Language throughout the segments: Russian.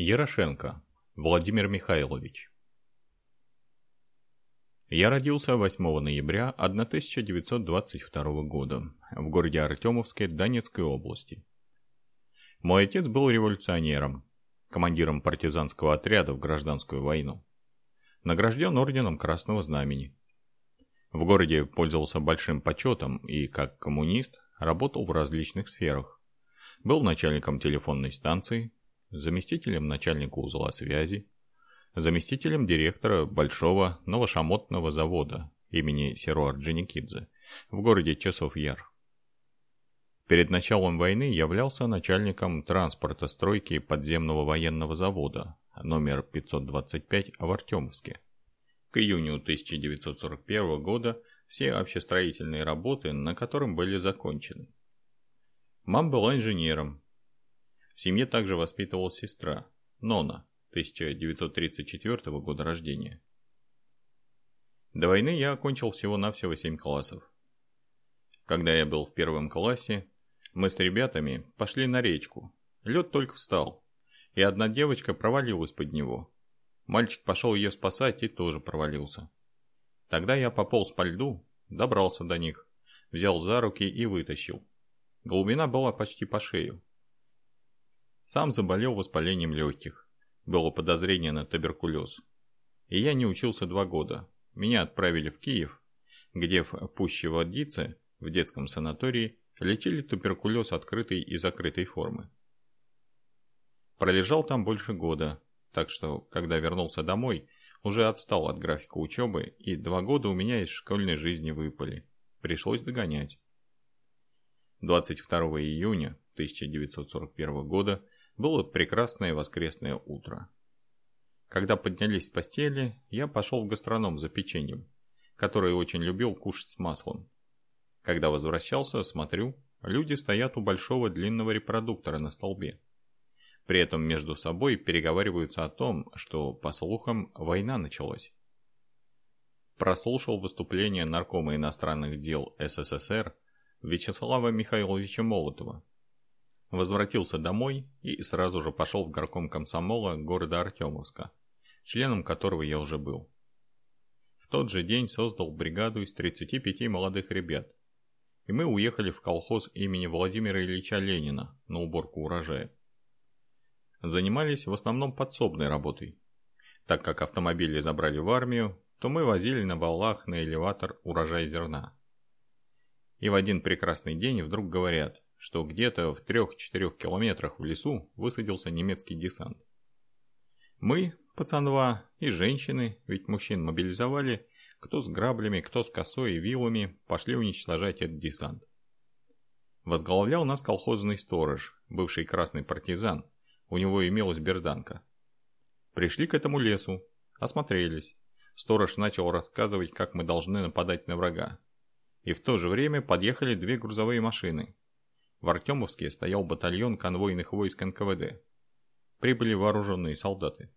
Ярошенко Владимир Михайлович Я родился 8 ноября 1922 года в городе Артемовске Донецкой области. Мой отец был революционером, командиром партизанского отряда в гражданскую войну. Награжден орденом Красного Знамени. В городе пользовался большим почетом и, как коммунист, работал в различных сферах. Был начальником телефонной станции, заместителем начальника узла связи, заместителем директора большого новошамотного завода имени Серо Орджоникидзе в городе Часов-Яр. Перед началом войны являлся начальником транспорта стройки подземного военного завода номер 525 в Артемовске. К июню 1941 года все общестроительные работы, на котором были закончены. Мам была инженером, в семье также воспитывалась сестра, Нона, 1934 года рождения. До войны я окончил всего-навсего 7 классов. Когда я был в первом классе, мы с ребятами пошли на речку. Лед только встал, и одна девочка провалилась под него. Мальчик пошел ее спасать и тоже провалился. Тогда я пополз по льду, добрался до них, взял за руки и вытащил. Глубина была почти по шею. Сам заболел воспалением легких. Было подозрение на туберкулез. И я не учился два года. Меня отправили в Киев, где в пуще водице, в детском санатории, лечили туберкулез открытой и закрытой формы. Пролежал там больше года, так что, когда вернулся домой, уже отстал от графика учебы, и два года у меня из школьной жизни выпали. Пришлось догонять. 22 июня 1941 года было прекрасное воскресное утро. Когда поднялись с постели, я пошел в гастроном за печеньем, которое очень любил кушать с маслом. Когда возвращался, смотрю, люди стоят у большого длинного репродуктора на столбе. При этом между собой переговариваются о том, что, по слухам, война началась. Прослушал выступление наркома иностранных дел СССР Вячеслава Михайловича Молотова, Возвратился домой и сразу же пошел в горком комсомола города Артемовска, членом которого я уже был. В тот же день создал бригаду из 35 молодых ребят, и мы уехали в колхоз имени Владимира Ильича Ленина на уборку урожая. Занимались в основном подсобной работой. Так как автомобили забрали в армию, то мы возили на валах на элеватор урожай зерна. И в один прекрасный день вдруг говорят – что где-то в 3-4 километрах в лесу высадился немецкий десант. Мы, пацанва и женщины, ведь мужчин мобилизовали, кто с граблями, кто с косой и вилами, пошли уничтожать этот десант. Возглавлял нас колхозный сторож, бывший красный партизан, у него имелась берданка. Пришли к этому лесу, осмотрелись. Сторож начал рассказывать, как мы должны нападать на врага. И в то же время подъехали две грузовые машины, в Артемовске стоял батальон конвойных войск НКВД. Прибыли вооруженные солдаты.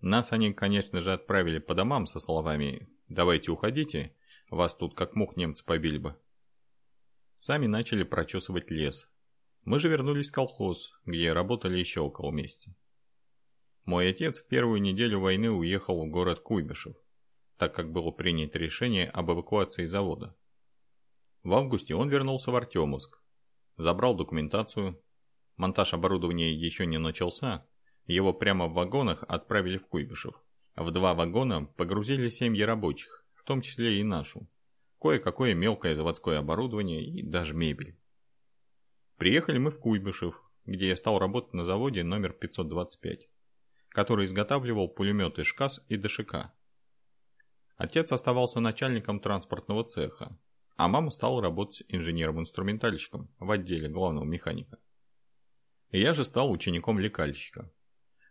Нас они, конечно же, отправили по домам со словами «давайте уходите, вас тут как мух немцы побили бы». Сами начали прочесывать лес. Мы же вернулись в колхоз, где работали еще около месяца. Мой отец в первую неделю войны уехал в город Куйбышев, так как было принято решение об эвакуации завода. В августе он вернулся в Артемовск, забрал документацию. Монтаж оборудования еще не начался, его прямо в вагонах отправили в Куйбышев. В два вагона погрузили семьи рабочих, в том числе и нашу. Кое-какое мелкое заводское оборудование и даже мебель. Приехали мы в Куйбышев, где я стал работать на заводе номер 525, который изготавливал пулеметы ШКАС и ДШК. Отец оставался начальником транспортного цеха, а мама стала работать инженером-инструментальщиком в отделе главного механика. И я же стал учеником лекальщика.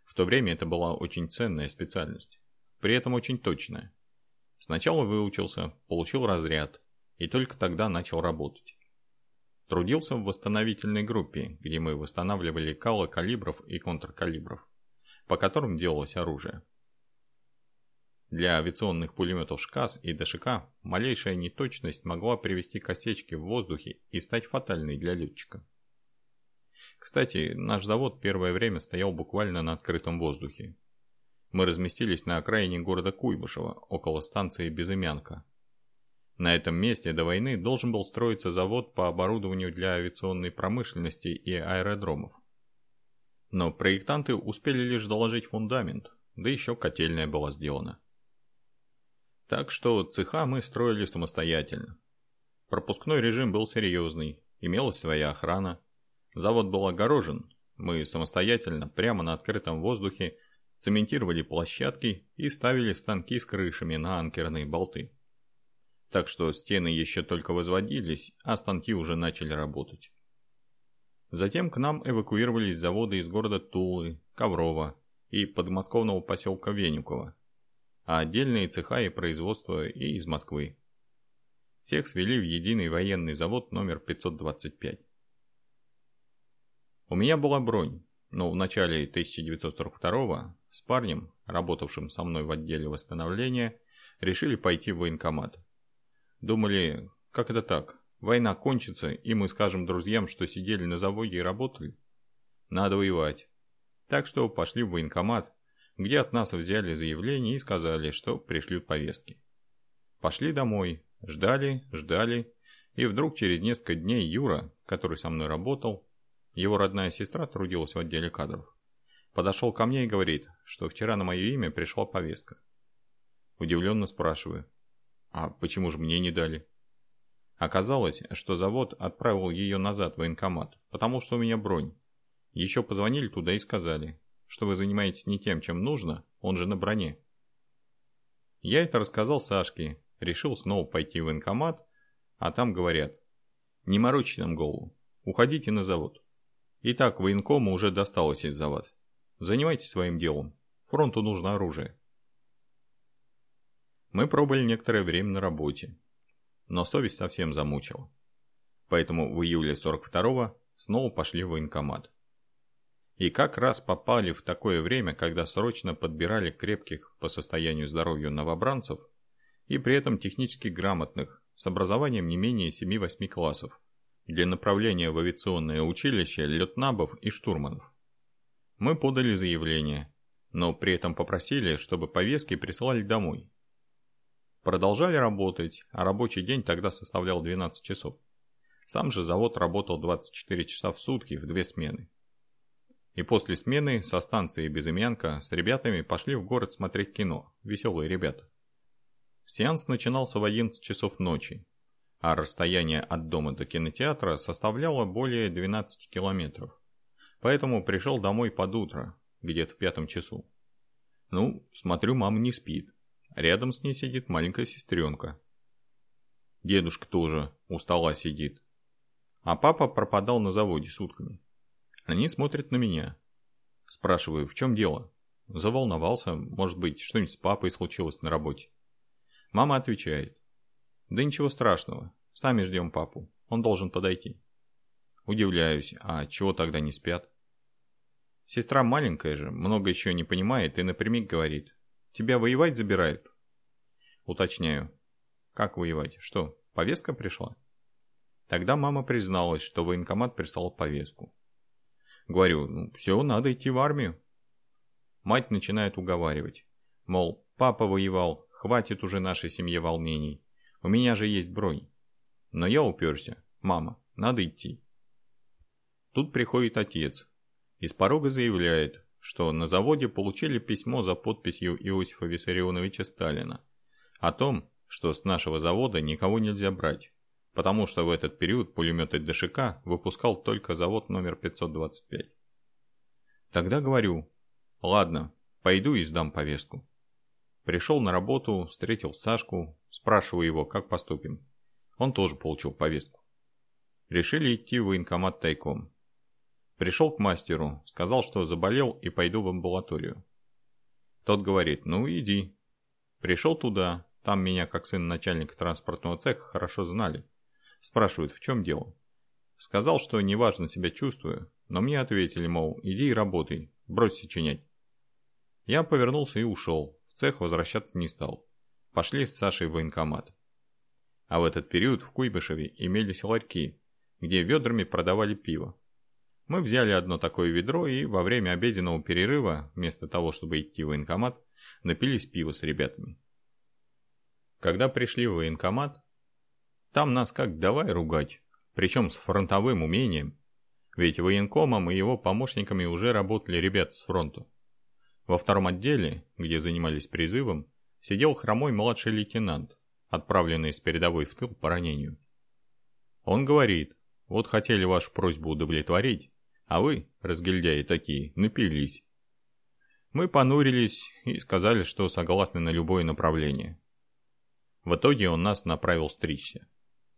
В то время это была очень ценная специальность, при этом очень точная. Сначала выучился, получил разряд, и только тогда начал работать. Трудился в восстановительной группе, где мы восстанавливали калы калибров и контркалибров, по которым делалось оружие. Для авиационных пулеметов ШКАС и ДШК малейшая неточность могла привести к осечке в воздухе и стать фатальной для летчика. Кстати, наш завод первое время стоял буквально на открытом воздухе. Мы разместились на окраине города Куйбышево, около станции Безымянка. На этом месте до войны должен был строиться завод по оборудованию для авиационной промышленности и аэродромов. Но проектанты успели лишь заложить фундамент, да еще котельная была сделана. Так что цеха мы строили самостоятельно. Пропускной режим был серьезный, имелась своя охрана, Завод был огорожен. Мы самостоятельно, прямо на открытом воздухе, цементировали площадки и ставили станки с крышами на анкерные болты. Так что стены еще только возводились, а станки уже начали работать. Затем к нам эвакуировались заводы из города Тулы, Коврова и подмосковного поселка Венюково, а отдельные цеха и производства и из Москвы. Всех свели в единый военный завод номер 525. У меня была бронь, но в начале 1942 с парнем, работавшим со мной в отделе восстановления, решили пойти в военкомат. Думали, как это так, война кончится, и мы скажем друзьям, что сидели на заводе и работали? Надо воевать. Так что пошли в военкомат, где от нас взяли заявление и сказали, что пришлют повестки. Пошли домой, ждали, ждали, и вдруг через несколько дней Юра, который со мной работал, его родная сестра трудилась в отделе кадров. Подошел ко мне и говорит, что вчера на мое имя пришла повестка. Удивленно спрашиваю, а почему же мне не дали? Оказалось, что завод отправил ее назад в военкомат, потому что у меня бронь. Еще позвонили туда и сказали, что вы занимаетесь не тем, чем нужно, он же на броне. Я это рассказал Сашке, решил снова пойти в военкомат, а там говорят, не морочите нам голову, уходите на завод. Итак, военкому уже досталось из-за вас. Занимайтесь своим делом. Фронту нужно оружие. Мы пробыли некоторое время на работе. Но совесть совсем замучила. Поэтому в июле 42-го снова пошли в военкомат. И как раз попали в такое время, когда срочно подбирали крепких по состоянию здоровья новобранцев и при этом технически грамотных, с образованием не менее 7-8 классов, для направления в авиационное училище летнабов и штурманов. Мы подали заявление, но при этом попросили, чтобы повестки присылали домой. Продолжали работать, а рабочий день тогда составлял 12 часов. Сам же завод работал 24 часа в сутки в две смены. И после смены со станции Безымянка с ребятами пошли в город смотреть кино, веселые ребята. Сеанс начинался в 11 часов ночи, а расстояние от дома до кинотеатра составляло более 12 километров. Поэтому пришел домой под утро, где-то в пятом часу. Ну, смотрю, мама не спит. Рядом с ней сидит маленькая сестренка. Дедушка тоже у сидит. А папа пропадал на заводе сутками. Они смотрят на меня. Спрашиваю, в чем дело? Заволновался, может быть, что-нибудь с папой случилось на работе. Мама отвечает. Да ничего страшного. Сами ждем папу. Он должен подойти. Удивляюсь, а чего тогда не спят? Сестра маленькая же, много еще не понимает и напрямик говорит. Тебя воевать забирают? Уточняю. Как воевать? Что, повестка пришла? Тогда мама призналась, что военкомат прислал повестку. Говорю, ну все, надо идти в армию. Мать начинает уговаривать. Мол, папа воевал, хватит уже нашей семье волнений. У меня же есть бронь. Но я уперся. Мама, надо идти. Тут приходит отец. Из порога заявляет, что на заводе получили письмо за подписью Иосифа Виссарионовича Сталина о том, что с нашего завода никого нельзя брать, потому что в этот период пулеметы ДШК выпускал только завод номер 525. Тогда говорю, ладно, пойду и сдам повестку. Пришел на работу, встретил Сашку, спрашиваю его, как поступим. Он тоже получил повестку. Решили идти в военкомат тайком. Пришел к мастеру, сказал, что заболел и пойду в амбулаторию. Тот говорит, ну иди. Пришел туда, там меня как сын начальника транспортного цеха хорошо знали. Спрашивают, в чем дело. Сказал, что неважно себя чувствую, но мне ответили, мол, иди и работай, брось сочинять. Я повернулся и ушел, цех возвращаться не стал. Пошли с Сашей в военкомат. А в этот период в Куйбышеве имелись ларьки, где ведрами продавали пиво. Мы взяли одно такое ведро и во время обеденного перерыва, вместо того, чтобы идти в военкомат, напились пива с ребятами. Когда пришли в военкомат, там нас как давай ругать, причем с фронтовым умением, ведь военкомом и его помощниками уже работали ребята с фронта. Во втором отделе, где занимались призывом, сидел хромой младший лейтенант, отправленный с передовой в тыл по ранению. Он говорит, вот хотели вашу просьбу удовлетворить, а вы, разгильдяи такие, напились. Мы понурились и сказали, что согласны на любое направление. В итоге он нас направил стричься.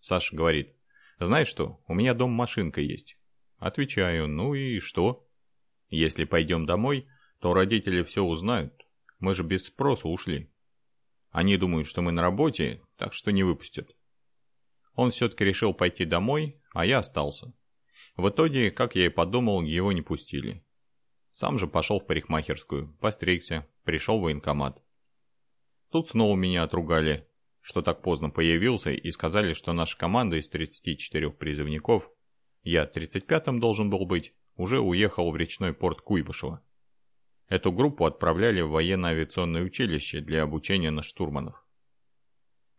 Саша говорит, знаешь что, у меня дом машинка есть. Отвечаю, ну и что? Если пойдем домой, то родители все узнают. Мы же без спроса ушли. Они думают, что мы на работе, так что не выпустят. Он все-таки решил пойти домой, а я остался. В итоге, как я и подумал, его не пустили. Сам же пошел в парикмахерскую, постригся, пришел в военкомат. Тут снова меня отругали, что так поздно появился, и сказали, что наша команда из 34 призывников, я 35-м должен был быть, уже уехал в речной порт Куйбышева. Эту группу отправляли в военно-авиационное училище для обучения на штурманов.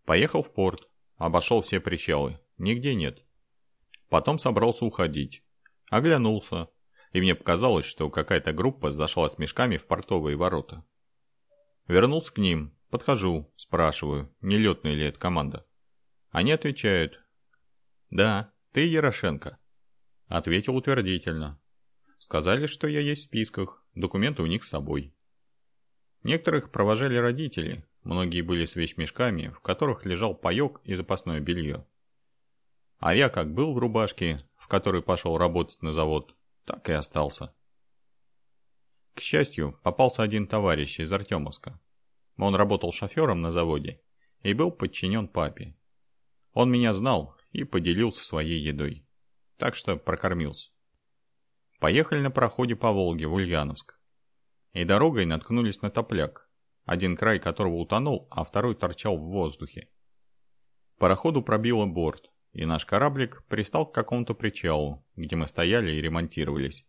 Поехал в порт, обошел все причалы, нигде нет. Потом собрался уходить. Оглянулся, и мне показалось, что какая-то группа зашла с мешками в портовые ворота. Вернулся к ним, подхожу, спрашиваю, не летная ли это команда. Они отвечают. «Да, ты Ярошенко». Ответил утвердительно. Сказали, что я есть в списках, Документы у них с собой. Некоторых провожали родители, многие были с вещмешками, в которых лежал паёк и запасное белье. А я как был в рубашке, в которой пошел работать на завод, так и остался. К счастью, попался один товарищ из Артемовска. Он работал шофером на заводе и был подчинен папе. Он меня знал и поделился своей едой. Так что прокормился. Поехали на проходе по Волге в Ульяновск. И дорогой наткнулись на топляк, один край которого утонул, а второй торчал в воздухе. Пароходу пробило борт, и наш кораблик пристал к какому-то причалу, где мы стояли и ремонтировались.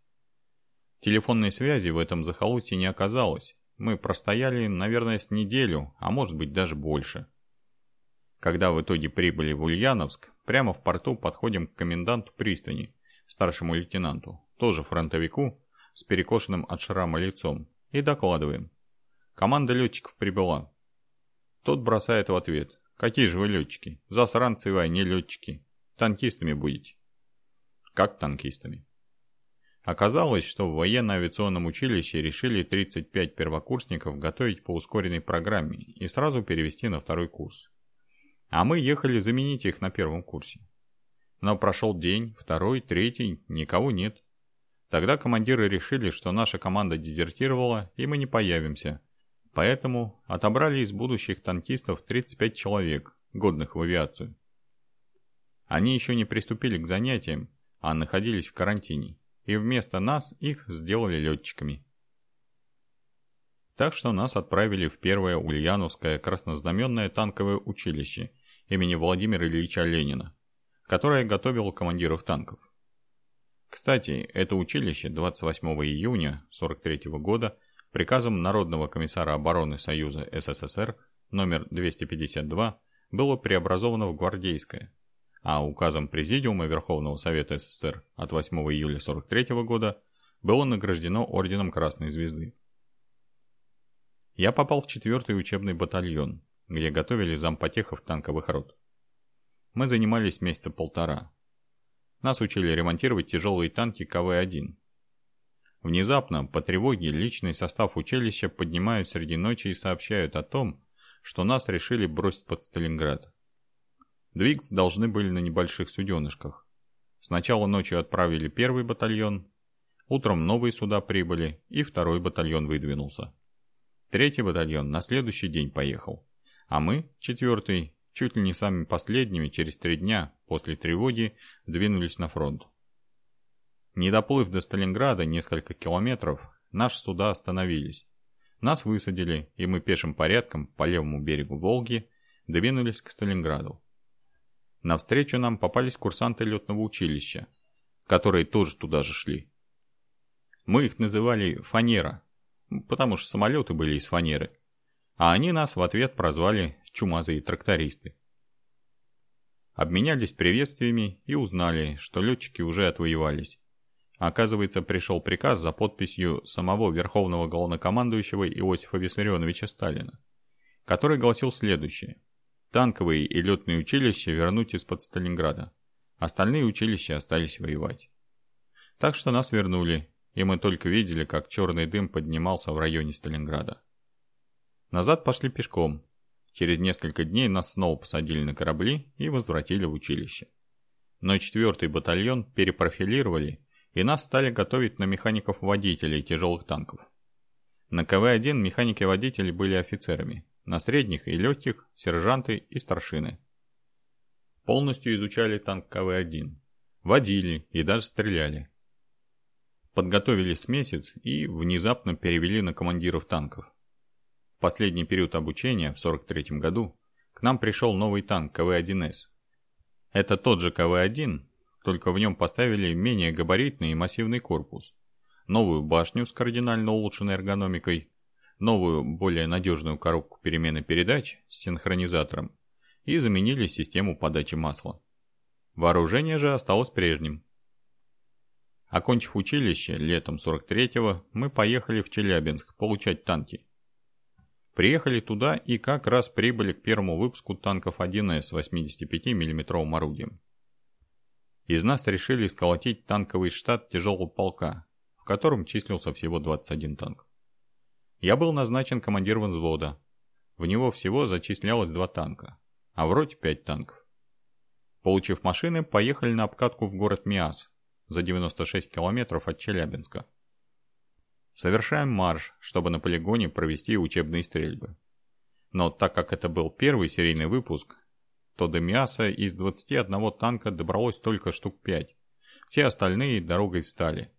Телефонной связи в этом захолустье не оказалось. Мы простояли, наверное, с неделю, а может быть даже больше. Когда в итоге прибыли в Ульяновск, прямо в порту подходим к коменданту пристани, старшему лейтенанту, тоже фронтовику, с перекошенным от шрама лицом, и докладываем. Команда летчиков прибыла. Тот бросает в ответ. Какие же вы летчики? Засранцы вы, а не летчики. Танкистами будете. Как танкистами? Оказалось, что в военно-авиационном училище решили 35 первокурсников готовить по ускоренной программе и сразу перевести на второй курс. А мы ехали заменить их на первом курсе. Но прошел день, второй, третий, никого нет. Тогда командиры решили, что наша команда дезертировала, и мы не появимся. Поэтому отобрали из будущих танкистов 35 человек, годных в авиацию. Они еще не приступили к занятиям, а находились в карантине, и вместо нас их сделали летчиками. Так что нас отправили в первое Ульяновское краснознаменное танковое училище имени Владимира Ильича Ленина, которое готовило командиров танков. Кстати, это училище 28 июня 43 года приказом Народного комиссара обороны Союза СССР номер 252 было преобразовано в Гвардейское, а указом Президиума Верховного Совета СССР от 8 июля 43 года было награждено орденом Красной Звезды. Я попал в 4-й учебный батальон, где готовили зампотехов танковых рот. Мы занимались месяца полтора, нас учили ремонтировать тяжелые танки КВ-1. Внезапно, по тревоге, личный состав училища поднимают среди ночи и сообщают о том, что нас решили бросить под Сталинград. Двигаться должны были на небольших суденышках. Сначала ночью отправили первый батальон, утром новые суда прибыли, и второй батальон выдвинулся. Третий батальон на следующий день поехал, а мы, четвертый, чуть ли не самыми последними через три дня после тревоги двинулись на фронт. Не доплыв до Сталинграда несколько километров, наши суда остановились. Нас высадили, и мы пешим порядком по левому берегу Волги двинулись к Сталинграду. Навстречу нам попались курсанты летного училища, которые тоже туда же шли, Мы их называли «фанера», потому что самолеты были из фанеры. А они нас в ответ прозвали «чумазые трактористы». Обменялись приветствиями и узнали, что летчики уже отвоевались. Оказывается, пришел приказ за подписью самого Верховного Главнокомандующего Иосифа Виссарионовича Сталина, который гласил следующее. Танковые и летные училища вернуть из-под Сталинграда. Остальные училища остались воевать. Так что нас вернули, и мы только видели, как черный дым поднимался в районе Сталинграда. Назад пошли пешком. Через несколько дней нас снова посадили на корабли и возвратили в училище. Но четвертый батальон перепрофилировали и нас стали готовить на механиков-водителей тяжелых танков. На КВ-1 механики-водители были офицерами, на средних и легких – сержанты и старшины. Полностью изучали танк КВ-1, водили и даже стреляли. Подготовились месяц и внезапно перевели на командиров танков. В последний период обучения, в 43 году, к нам пришел новый танк КВ-1С. Это тот же КВ-1, только в нем поставили менее габаритный и массивный корпус, новую башню с кардинально улучшенной эргономикой, новую, более надежную коробку перемены передач с синхронизатором и заменили систему подачи масла. Вооружение же осталось прежним. Окончив училище летом 43-го, мы поехали в Челябинск получать танки. Приехали туда и как раз прибыли к первому выпуску танков 1С с 85 мм орудием. Из нас решили сколотить танковый штат тяжелого полка, в котором числился всего 21 танк. Я был назначен командиром взвода. В него всего зачислялось два танка, а в роте 5 танков. Получив машины, поехали на обкатку в город Миас, за 96 километров от Челябинска. Совершаем марш, чтобы на полигоне провести учебные стрельбы. Но так как это был первый серийный выпуск, то до Миаса из 21 танка добралось только штук 5. Все остальные дорогой встали.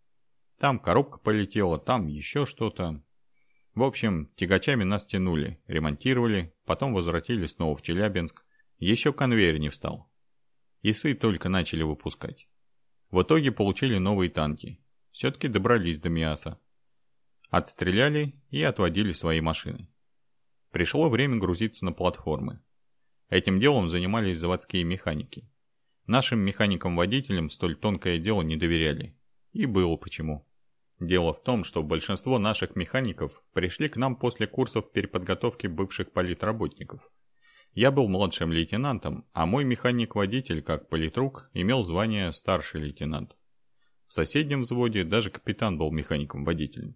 Там коробка полетела, там еще что-то. В общем, тягачами нас тянули, ремонтировали, потом возвратили снова в Челябинск. Еще конвейер не встал. ИСы только начали выпускать. В итоге получили новые танки. Все-таки добрались до Миаса. Отстреляли и отводили свои машины. Пришло время грузиться на платформы. Этим делом занимались заводские механики. Нашим механикам-водителям столь тонкое дело не доверяли. И было почему. Дело в том, что большинство наших механиков пришли к нам после курсов переподготовки бывших политработников. Я был младшим лейтенантом, а мой механик-водитель, как политрук, имел звание старший лейтенант. В соседнем взводе даже капитан был механиком-водителем.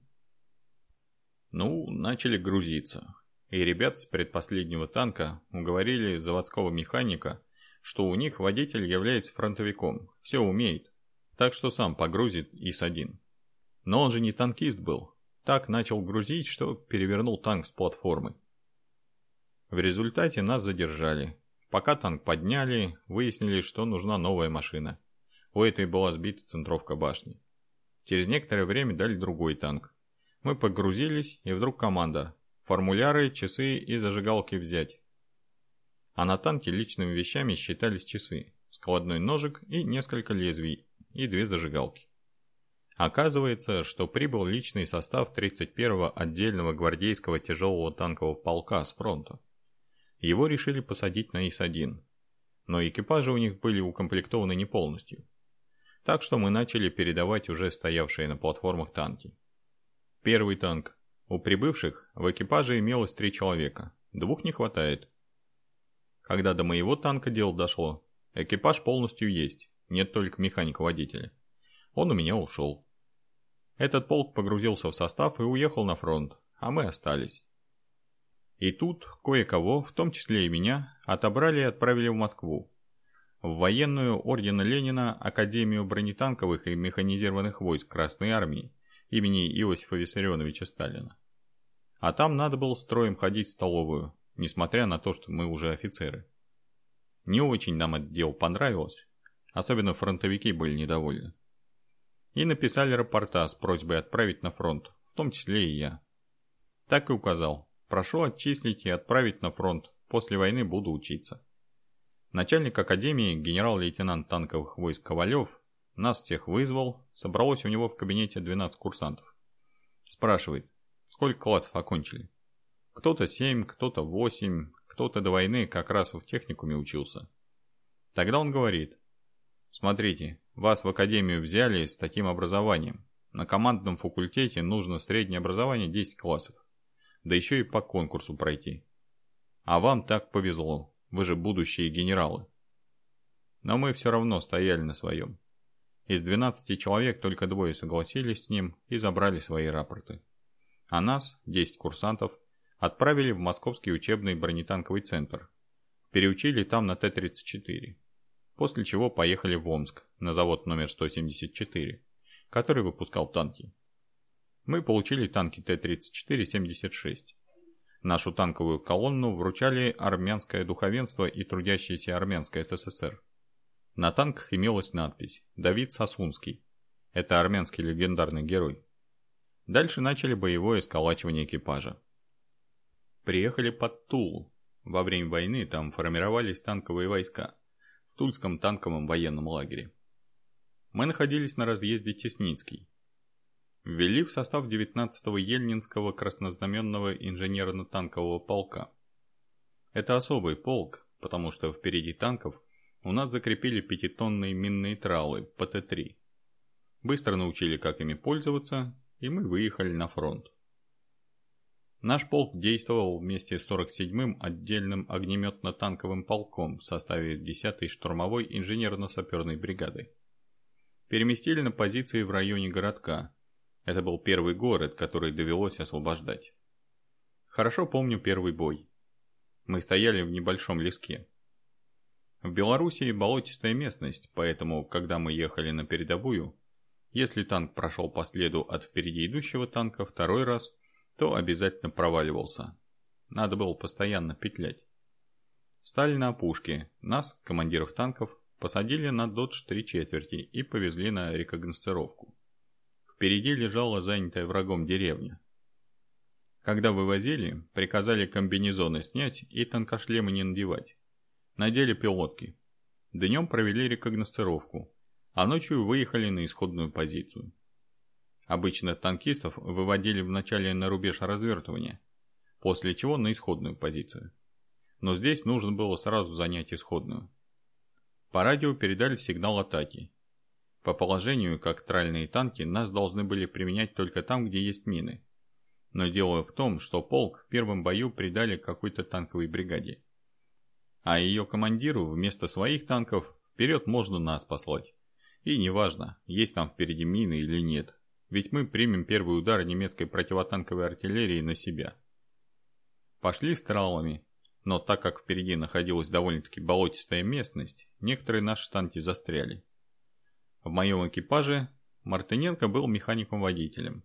Ну, начали грузиться и ребят с предпоследнего танка уговорили заводского механика, что у них водитель является фронтовиком, все умеет, так что сам погрузит ИС-1. Но он же не танкист был, так начал грузить, что перевернул танк с платформы. В результате нас задержали. Пока танк подняли, выяснили, что нужна новая машина. У этой была сбита центровка башни. Через некоторое время дали другой танк. Мы погрузились, и вдруг команда Формуляры, часы и зажигалки взять. А на танке личными вещами считались часы, складной ножик и несколько лезвий, и две зажигалки. Оказывается, что прибыл личный состав 31-го отдельного гвардейского тяжелого танкового полка с фронта. Его решили посадить на ИС-1, но экипажи у них были укомплектованы не полностью. Так что мы начали передавать уже стоявшие на платформах танки. Первый танк у прибывших в экипаже имелось три человека, двух не хватает. Когда до моего танка дело дошло, экипаж полностью есть, нет только механика-водителя. Он у меня ушел. Этот полк погрузился в состав и уехал на фронт, а мы остались. И тут кое-кого, в том числе и меня, отобрали и отправили в Москву. В военную ордена Ленина Академию бронетанковых и механизированных войск Красной Армии имени Иосифа Виссарионовича Сталина. А там надо было строем ходить в столовую, несмотря на то, что мы уже офицеры. Не очень нам это дело понравилось, особенно фронтовики были недовольны. И написали рапорта с просьбой отправить на фронт, в том числе и я. Так и указал, прошу отчислить и отправить на фронт, после войны буду учиться. Начальник академии, генерал-лейтенант танковых войск Ковалев, Нас всех вызвал, собралось у него в кабинете 12 курсантов. Спрашивает, сколько классов окончили? Кто-то 7, кто-то 8, кто-то до войны как раз в техникуме учился. Тогда он говорит, смотрите, вас в академию взяли с таким образованием. На командном факультете нужно среднее образование 10 классов. Да еще и по конкурсу пройти. А вам так повезло, вы же будущие генералы. Но мы все равно стояли на своем. Из 12 человек только двое согласились с ним и забрали свои рапорты. А нас, 10 курсантов, отправили в Московский учебный бронетанковый центр. Переучили там на Т-34. После чего поехали в Омск, на завод номер 174, который выпускал танки. Мы получили танки Т-34-76. Нашу танковую колонну вручали армянское духовенство и трудящиеся армянская СССР. На танках имелась надпись «Давид Сосунский». Это армянский легендарный герой. Дальше начали боевое сколачивание экипажа. Приехали под Тулу. Во время войны там формировались танковые войска Тульском танковом военном лагере. Мы находились на разъезде Тесницкий. Ввели в состав 19-го Ельнинского краснознаменного инженерно-танкового полка. Это особый полк, потому что впереди танков у нас закрепили пятитонные минные тралы ПТ-3. Быстро научили, как ими пользоваться, и мы выехали на фронт. Наш полк действовал вместе с 47-м отдельным огнеметно-танковым полком в составе 10-й штурмовой инженерно-саперной бригады. Переместили на позиции в районе городка. Это был первый город, который довелось освобождать. Хорошо помню первый бой. Мы стояли в небольшом леске. В Белоруссии болотистая местность, поэтому, когда мы ехали на передовую, если танк прошел по следу от впереди идущего танка второй раз, то обязательно проваливался. Надо было постоянно петлять. Встали на опушке, нас, командиров танков, посадили на додж три четверти и повезли на рекогносцировку. Впереди лежала занятая врагом деревня. Когда вывозили, приказали комбинезоны снять и танкошлемы не надевать. Надели пилотки. Днем провели рекогносцировку, а ночью выехали на исходную позицию. Обычно танкистов выводили вначале на рубеж развертывания, после чего на исходную позицию. Но здесь нужно было сразу занять исходную. По радио передали сигнал атаки. По положению, как тральные танки, нас должны были применять только там, где есть мины. Но дело в том, что полк в первом бою придали какой-то танковой бригаде а ее командиру вместо своих танков вперед можно нас послать. И неважно, есть там впереди мины или нет, ведь мы примем первый удар немецкой противотанковой артиллерии на себя. Пошли с тралами, но так как впереди находилась довольно-таки болотистая местность, некоторые наши танки застряли. В моем экипаже Мартыненко был механиком-водителем,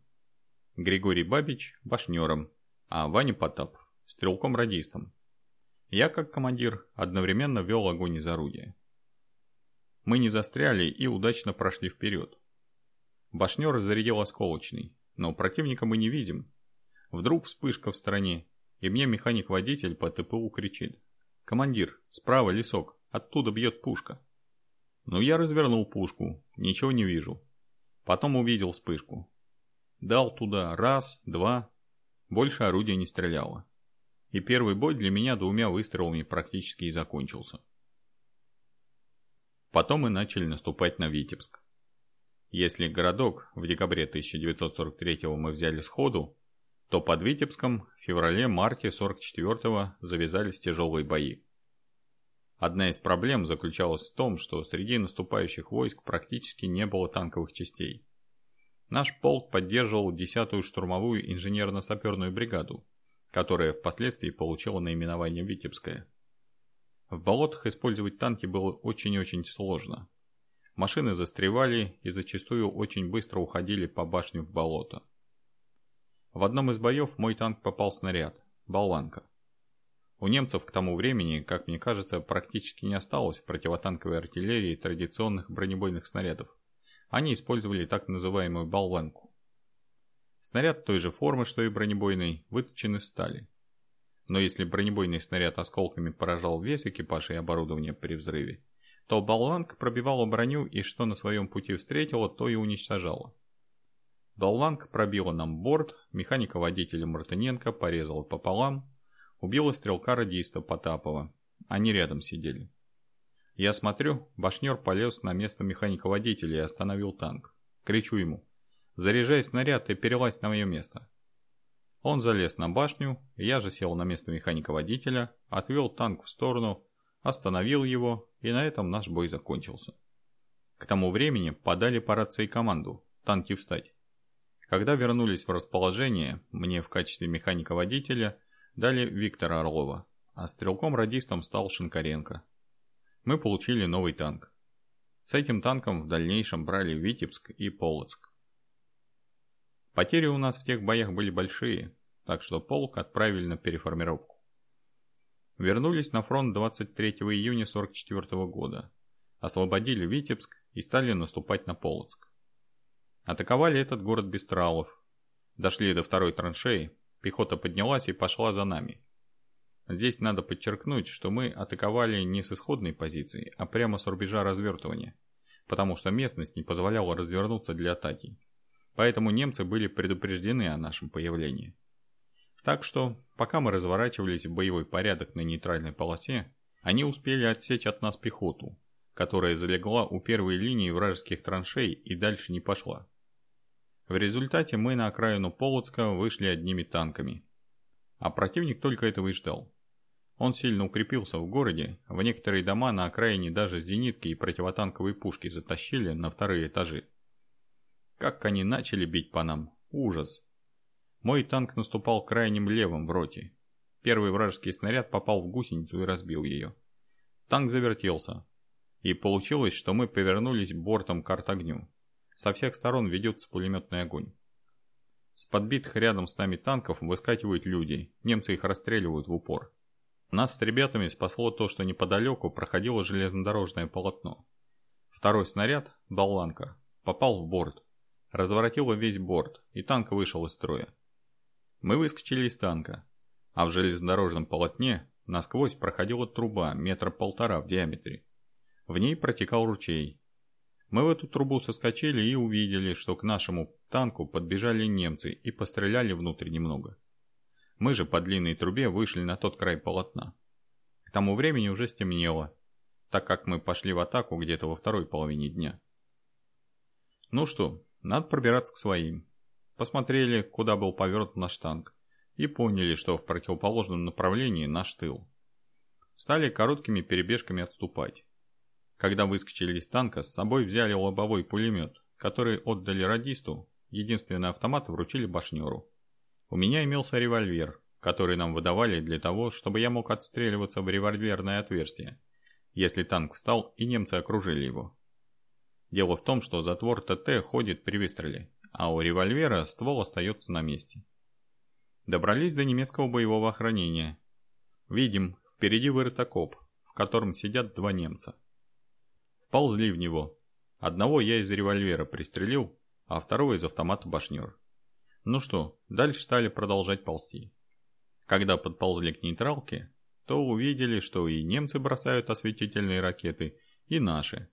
Григорий Бабич – башнером, а Ваня Потап – стрелком-радистом. Я, как командир, одновременно вел огонь из орудия. Мы не застряли и удачно прошли вперед. Башнер зарядил осколочный, но противника мы не видим. Вдруг вспышка в стороне, и мне механик-водитель по ТПУ кричит. «Командир, справа лесок, оттуда бьет пушка». Но я развернул пушку, ничего не вижу. Потом увидел вспышку. Дал туда раз, два, больше орудия не стреляло и первый бой для меня двумя выстрелами практически и закончился. Потом мы начали наступать на Витебск. Если городок в декабре 1943 мы взяли сходу, то под Витебском в феврале-марте 44 завязались тяжелые бои. Одна из проблем заключалась в том, что среди наступающих войск практически не было танковых частей. Наш полк поддерживал 10-ю штурмовую инженерно-саперную бригаду, которая впоследствии получила наименование Витебская. В болотах использовать танки было очень и очень сложно. Машины застревали и зачастую очень быстро уходили по башню в болото. В одном из боев мой танк попал снаряд, болванка. У немцев к тому времени, как мне кажется, практически не осталось противотанковой артиллерии традиционных бронебойных снарядов. Они использовали так называемую болванку. Снаряд той же формы, что и бронебойный, выточен из стали. Но если бронебойный снаряд осколками поражал весь экипаж и оборудование при взрыве, то болванка пробивала броню и что на своем пути встретила, то и уничтожала. Болванка пробила нам борт, механика-водителя Мартыненко порезала пополам, убила стрелка-радиста Потапова. Они рядом сидели. Я смотрю, башнер полез на место механика-водителя и остановил танк. Кричу ему. Заряжай снаряд и перелазь на мое место. Он залез на башню, я же сел на место механика-водителя, отвел танк в сторону, остановил его, и на этом наш бой закончился. К тому времени подали по рации команду «Танки встать». Когда вернулись в расположение, мне в качестве механика-водителя дали Виктора Орлова, а стрелком-радистом стал Шинкаренко. Мы получили новый танк. С этим танком в дальнейшем брали Витебск и Полоцк. Потери у нас в тех боях были большие, так что полк отправили на переформировку. Вернулись на фронт 23 июня 44 года, освободили Витебск и стали наступать на Полоцк. Атаковали этот город без тралов. Дошли до второй траншеи, пехота поднялась и пошла за нами. Здесь надо подчеркнуть, что мы атаковали не с исходной позиции, а прямо с рубежа развертывания, потому что местность не позволяла развернуться для атаки. Поэтому немцы были предупреждены о нашем появлении. Так что, пока мы разворачивались в боевой порядок на нейтральной полосе, они успели отсечь от нас пехоту, которая залегла у первой линии вражеских траншей и дальше не пошла. В результате мы на окраину Полоцка вышли одними танками. А противник только этого и ждал. Он сильно укрепился в городе, в некоторые дома на окраине даже зенитки и противотанковые пушки затащили на вторые этажи. Как они начали бить по нам, ужас. Мой танк наступал крайним левым в роте. Первый вражеский снаряд попал в гусеницу и разбил ее. Танк завертелся. И получилось, что мы повернулись бортом к артогню. Со всех сторон ведется пулеметный огонь. С подбитых рядом с нами танков выскакивают люди, немцы их расстреливают в упор. Нас с ребятами спасло то, что неподалеку проходило железнодорожное полотно. Второй снаряд, болванка, попал в борт, разворотило весь борт, и танк вышел из строя. Мы выскочили из танка, а в железнодорожном полотне насквозь проходила труба метра полтора в диаметре. В ней протекал ручей, мы в эту трубу соскочили и увидели, что к нашему танку подбежали немцы и постреляли внутрь немного. Мы же по длинной трубе вышли на тот край полотна. К тому времени уже стемнело, так как мы пошли в атаку где-то во второй половине дня. Ну что, надо пробираться к своим. Посмотрели, куда был повернут наш танк, и поняли, что в противоположном направлении наш тыл. Стали короткими перебежками отступать. Когда выскочили из танка, с собой взяли лобовой пулемет, который отдали радисту, единственный автомат вручили башнеру. У меня имелся револьвер, который нам выдавали для того, чтобы я мог отстреливаться в револьверное отверстие, если танк встал и немцы окружили его. Дело в том, что затвор ТТ ходит при выстреле, а у револьвера ствол остается на месте. Добрались до немецкого боевого охранения. Видим, впереди вырыт окоп, в котором сидят два немца. Ползли в него. Одного я из револьвера пристрелил, а второго из автомата башнер. Ну что, дальше стали продолжать ползти. Когда подползли к нейтралке, то увидели, что и немцы бросают осветительные ракеты, и наши.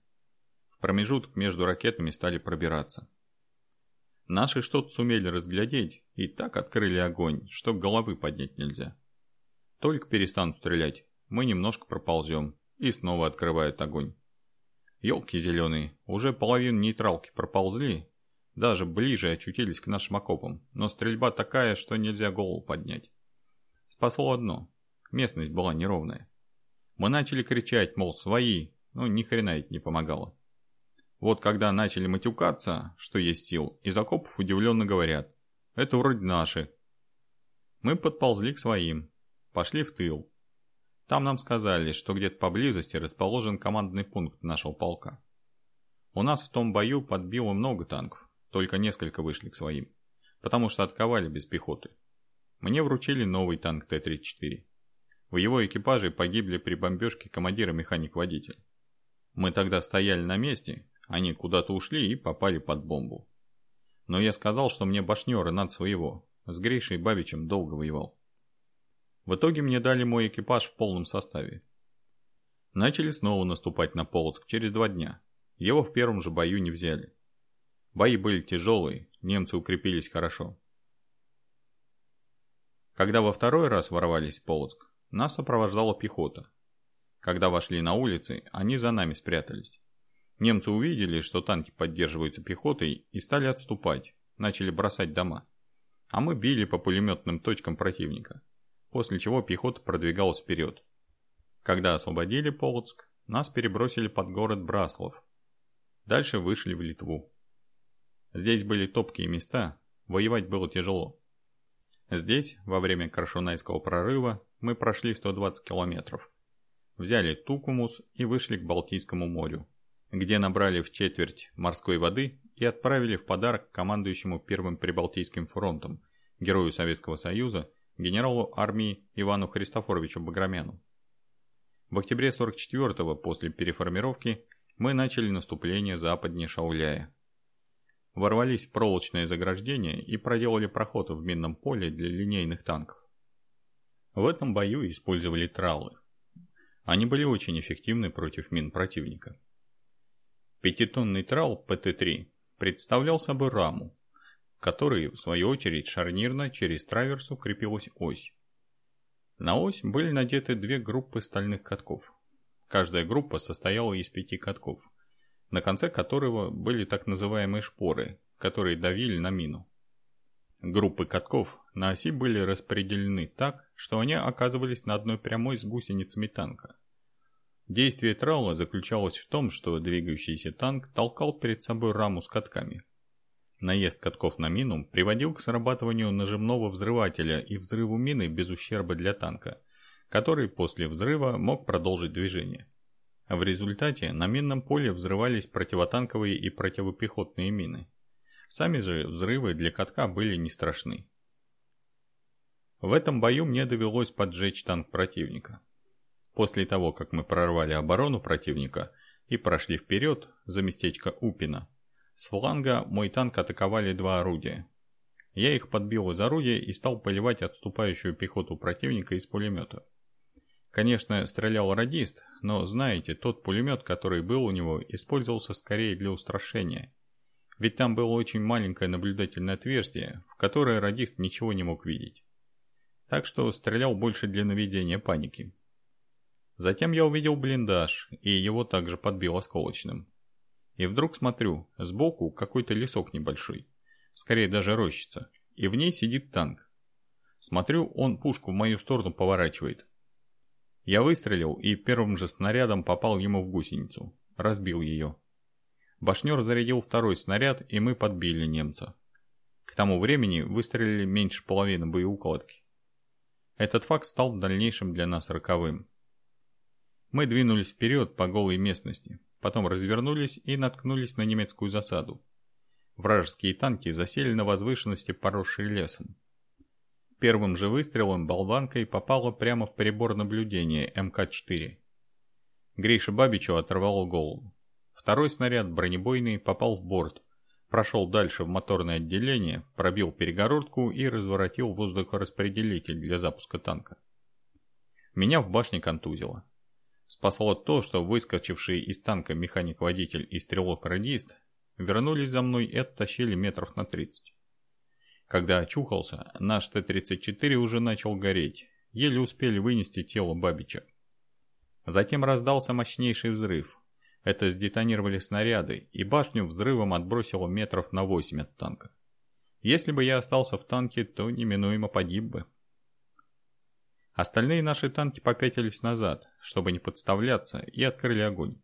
В промежуток между ракетами стали пробираться. Наши что-то сумели разглядеть и так открыли огонь, что головы поднять нельзя. Только перестанут стрелять, мы немножко проползем, и снова открывают огонь. Елки зеленые, уже половину нейтралки проползли, даже ближе очутились к нашим окопам, но стрельба такая, что нельзя голову поднять. Спасло одно, местность была неровная. Мы начали кричать, мол, свои, но ни хрена это не помогало. Вот когда начали матюкаться, что есть сил, из окопов удивленно говорят, это вроде наши. Мы подползли к своим, пошли в тыл. Там нам сказали, что где-то поблизости расположен командный пункт нашего полка. У нас в том бою подбило много танков, только несколько вышли к своим, потому что отковали без пехоты. Мне вручили новый танк Т-34. В его экипаже погибли при бомбежке командира механик-водитель. Мы тогда стояли на месте, они куда-то ушли и попали под бомбу. Но я сказал, что мне башнеры над своего, с Гришей Бабичем долго воевал. В итоге мне дали мой экипаж в полном составе. Начали снова наступать на Полоцк через два дня. Его в первом же бою не взяли. Бои были тяжелые, немцы укрепились хорошо. Когда во второй раз ворвались в Полоцк, нас сопровождала пехота. Когда вошли на улицы, они за нами спрятались. Немцы увидели, что танки поддерживаются пехотой и стали отступать, начали бросать дома. А мы били по пулеметным точкам противника, после чего пехота продвигалась вперед. Когда освободили Полоцк, нас перебросили под город Браслов. Дальше вышли в Литву. Здесь были топкие места, воевать было тяжело. Здесь, во время Крашунайского прорыва, мы прошли 120 километров. Взяли Тукумус и вышли к Балтийскому морю, где набрали в четверть морской воды и отправили в подарок командующему Первым Прибалтийским фронтом, герою Советского Союза, генералу армии Ивану Христофоровичу Баграмяну. В октябре 44-го после переформировки мы начали наступление западнее Шауляя ворвались в проволочное заграждение и проделали проход в минном поле для линейных танков. В этом бою использовали тралы. Они были очень эффективны против мин противника. Пятитонный трал ПТ-3 представлял собой раму, к которой, в свою очередь, шарнирно через траверсу крепилась ось. На ось были надеты две группы стальных катков. Каждая группа состояла из пяти катков на конце которого были так называемые шпоры, которые давили на мину. Группы катков на оси были распределены так, что они оказывались на одной прямой с гусеницами танка. Действие траула заключалось в том, что двигающийся танк толкал перед собой раму с катками. Наезд катков на мину приводил к срабатыванию нажимного взрывателя и взрыву мины без ущерба для танка, который после взрыва мог продолжить движение. В результате на минном поле взрывались противотанковые и противопехотные мины. Сами же взрывы для катка были не страшны. В этом бою мне довелось поджечь танк противника. После того, как мы прорвали оборону противника и прошли вперед за местечко Упина, с фланга мой танк атаковали два орудия. Я их подбил из орудия и стал поливать отступающую пехоту противника из пулемета. Конечно, стрелял радист, но знаете, тот пулемет, который был у него, использовался скорее для устрашения. Ведь там было очень маленькое наблюдательное отверстие, в которое радист ничего не мог видеть. Так что стрелял больше для наведения паники. Затем я увидел блиндаж, и его также подбил осколочным. И вдруг смотрю, сбоку какой-то лесок небольшой, скорее даже рощица, и в ней сидит танк. Смотрю, он пушку в мою сторону поворачивает, я выстрелил и первым же снарядом попал ему в гусеницу, разбил ее. Башнер зарядил второй снаряд, и мы подбили немца. К тому времени выстрелили меньше половины боеукладки. Этот факт стал в дальнейшем для нас роковым. Мы двинулись вперед по голой местности, потом развернулись и наткнулись на немецкую засаду. Вражеские танки засели на возвышенности, поросшей лесом. Первым же выстрелом болванкой попала прямо в прибор наблюдения МК-4. Гриша Бабичу оторвало голову. Второй снаряд бронебойный попал в борт, прошел дальше в моторное отделение, пробил перегородку и разворотил воздухораспределитель для запуска танка. Меня в башне контузило. Спасло то, что выскочившие из танка механик-водитель и стрелок-радист вернулись за мной и оттащили метров на 30. Когда очухался, наш Т-34 уже начал гореть, еле успели вынести тело Бабича. Затем раздался мощнейший взрыв. Это сдетонировали снаряды, и башню взрывом отбросило метров на 8 от танка. Если бы я остался в танке, то неминуемо погиб бы. Остальные наши танки попятились назад, чтобы не подставляться, и открыли огонь.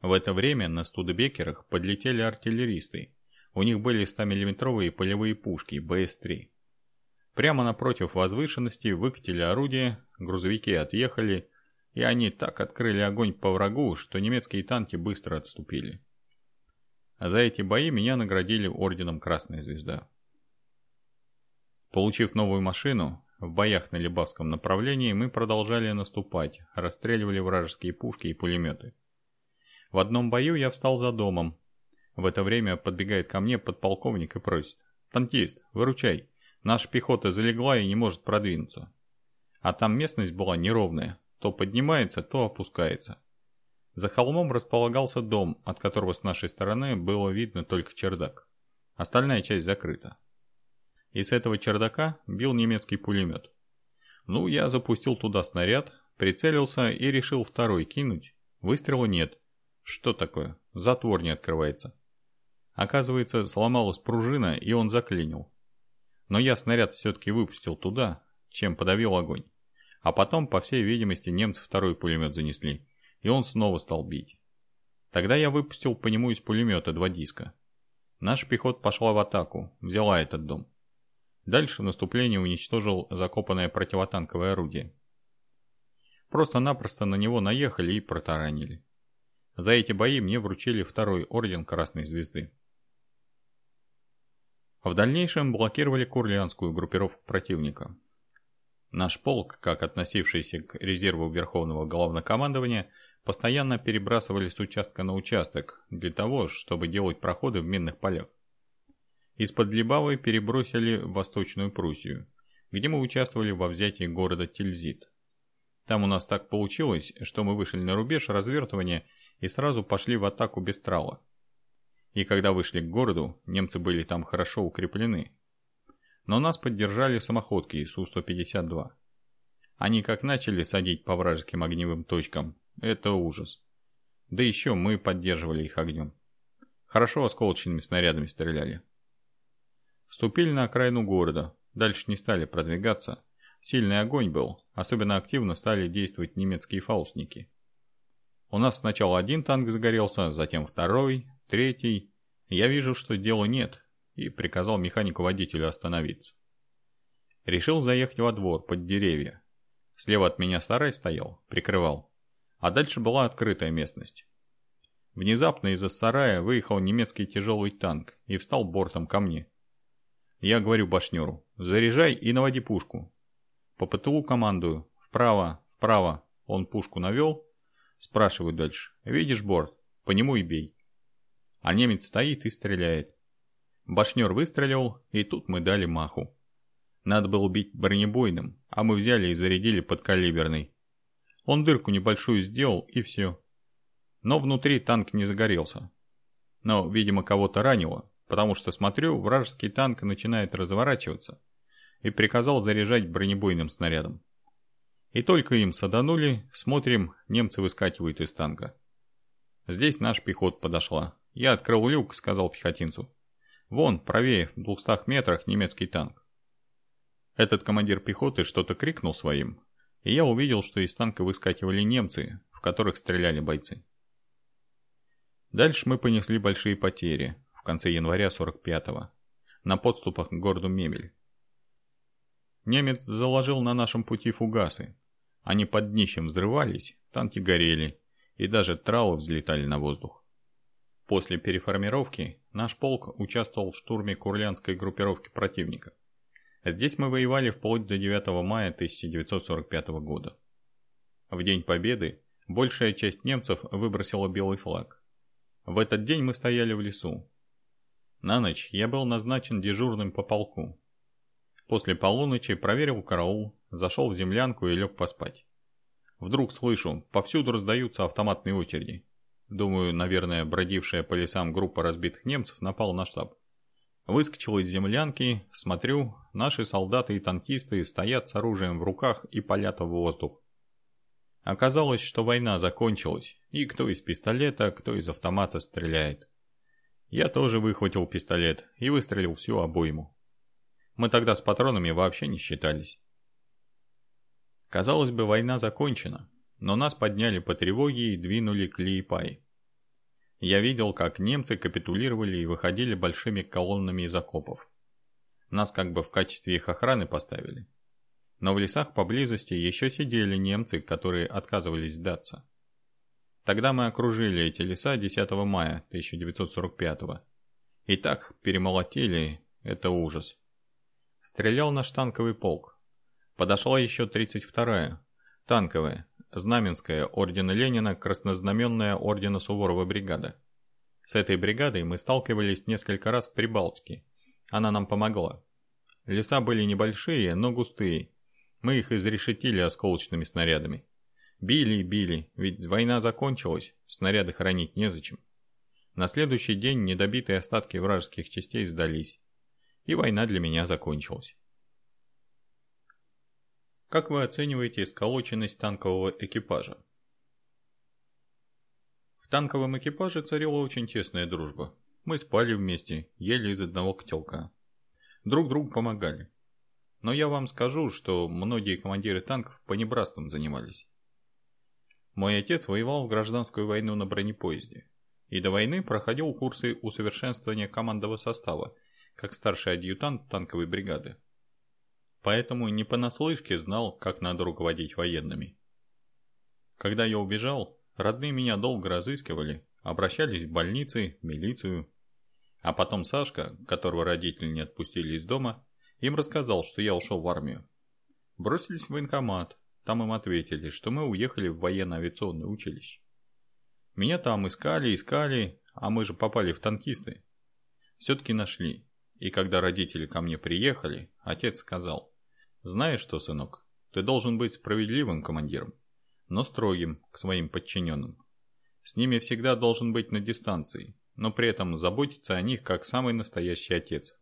В это время на студебекерах подлетели артиллеристы у них были 100-миллиметровые полевые пушки БС-3. Прямо напротив возвышенности выкатили орудия, грузовики отъехали, и они так открыли огонь по врагу, что немецкие танки быстро отступили. За эти бои меня наградили орденом Красная Звезда. Получив новую машину, в боях на Лебавском направлении мы продолжали наступать, расстреливали вражеские пушки и пулеметы. В одном бою я встал за домом, в это время подбегает ко мне подполковник и просит. «Танкист, выручай. Наша пехота залегла и не может продвинуться». А там местность была неровная. То поднимается, то опускается. За холмом располагался дом, от которого с нашей стороны было видно только чердак. Остальная часть закрыта. И с этого чердака бил немецкий пулемет. Ну, я запустил туда снаряд, прицелился и решил второй кинуть. Выстрела нет. Что такое? Затвор не открывается. Оказывается, сломалась пружина, и он заклинил. Но я снаряд все-таки выпустил туда, чем подавил огонь. А потом, по всей видимости, немцы второй пулемет занесли, и он снова стал бить. Тогда я выпустил по нему из пулемета два диска. Наш пехот пошла в атаку, взяла этот дом. Дальше наступление уничтожил закопанное противотанковое орудие. Просто-напросто на него наехали и протаранили. За эти бои мне вручили второй орден Красной Звезды. В дальнейшем блокировали курлянскую группировку противника. Наш полк, как относившийся к резерву Верховного Главнокомандования, постоянно перебрасывали с участка на участок для того, чтобы делать проходы в минных полях. Из-под Либавы перебросили в Восточную Пруссию, где мы участвовали во взятии города Тильзит. Там у нас так получилось, что мы вышли на рубеж развертывания и сразу пошли в атаку без трала. И когда вышли к городу, немцы были там хорошо укреплены. Но нас поддержали самоходки Су-152. Они как начали садить по вражеским огневым точкам, это ужас. Да еще мы поддерживали их огнем. Хорошо осколочными снарядами стреляли. Вступили на окраину города, дальше не стали продвигаться. Сильный огонь был, особенно активно стали действовать немецкие фаустники. У нас сначала один танк загорелся, затем второй, третий. Я вижу, что дела нет, и приказал механику-водителю остановиться. Решил заехать во двор под деревья. Слева от меня сарай стоял, прикрывал. А дальше была открытая местность. Внезапно из-за сарая выехал немецкий тяжелый танк и встал бортом ко мне. Я говорю башнеру, заряжай и наводи пушку. По ПТУ командую, вправо, вправо. Он пушку навел. Спрашиваю дальше, видишь борт? По нему и бей. А немец стоит и стреляет. Башнер выстрелил, и тут мы дали маху. Надо было бить бронебойным, а мы взяли и зарядили подкалиберный. Он дырку небольшую сделал, и все. Но внутри танк не загорелся. Но, видимо, кого-то ранило, потому что, смотрю, вражеский танк начинает разворачиваться, и приказал заряжать бронебойным снарядом. И только им саданули, смотрим, немцы выскакивают из танка. Здесь наш пехот подошла. Я открыл люк, сказал пехотинцу. Вон, правее, в двухстах метрах немецкий танк. Этот командир пехоты что-то крикнул своим, и я увидел, что из танка выскакивали немцы, в которых стреляли бойцы. Дальше мы понесли большие потери, конце января 45-го, на подступах к городу Мемель. Немец заложил на нашем пути фугасы. Они под днищем взрывались, танки горели, и даже тралы взлетали на воздух. После переформировки наш полк участвовал в штурме курлянской группировки противника. Здесь мы воевали вплоть до 9 мая 1945 года. В День Победы большая часть немцев выбросила белый флаг. В этот день мы стояли в лесу. На ночь я был назначен дежурным по полку. После полуночи проверил караул, зашел в землянку и лег поспать. Вдруг слышу, повсюду раздаются автоматные очереди. Думаю, наверное, бродившая по лесам группа разбитых немцев напала на штаб. Выскочил из землянки, смотрю, наши солдаты и танкисты стоят с оружием в руках и палят в воздух. Оказалось, что война закончилась, и кто из пистолета, кто из автомата стреляет. Я тоже выхватил пистолет и выстрелил всю обойму. Мы тогда с патронами вообще не считались. Казалось бы, война закончена, но нас подняли по тревоге и двинули к Лиепай. Я видел, как немцы капитулировали и выходили большими колоннами из окопов. Нас как бы в качестве их охраны поставили. Но в лесах поблизости еще сидели немцы, которые отказывались сдаться. Тогда мы окружили эти леса 10 мая 1945 -го. И так перемолотили, это ужас. Стрелял наш танковый полк. Подошла еще 32-я, танковая, Знаменская ордена Ленина, краснознаменная ордена Суворова бригада. С этой бригадой мы сталкивались несколько раз в Прибалтике. Она нам помогла. Леса были небольшие, но густые. Мы их изрешетили осколочными снарядами. Били и били, ведь война закончилась, снаряды хранить незачем. На следующий день недобитые остатки вражеских частей сдались, и война для меня закончилась. Как вы оцениваете сколоченность танкового экипажа? В танковом экипаже царила очень тесная дружба. Мы спали вместе, ели из одного котелка. Друг другу помогали. Но я вам скажу, что многие командиры танков понебратством занимались. Мой отец воевал в гражданскую войну на бронепоезде. И до войны проходил курсы усовершенствования командного состава, как старший адъютант танковой бригады поэтому не понаслышке знал, как надо руководить военными. Когда я убежал, родные меня долго разыскивали, обращались в больницы, милицию. А потом Сашка, которого родители не отпустили из дома, им рассказал, что я ушел в армию. Бросились в военкомат, там им ответили, что мы уехали в военно-авиационное училище. Меня там искали, искали, а мы же попали в танкисты. Все-таки нашли. И когда родители ко мне приехали, отец сказал, «Знаешь что, сынок, ты должен быть справедливым командиром, но строгим к своим подчиненным. С ними всегда должен быть на дистанции, но при этом заботиться о них как самый настоящий отец».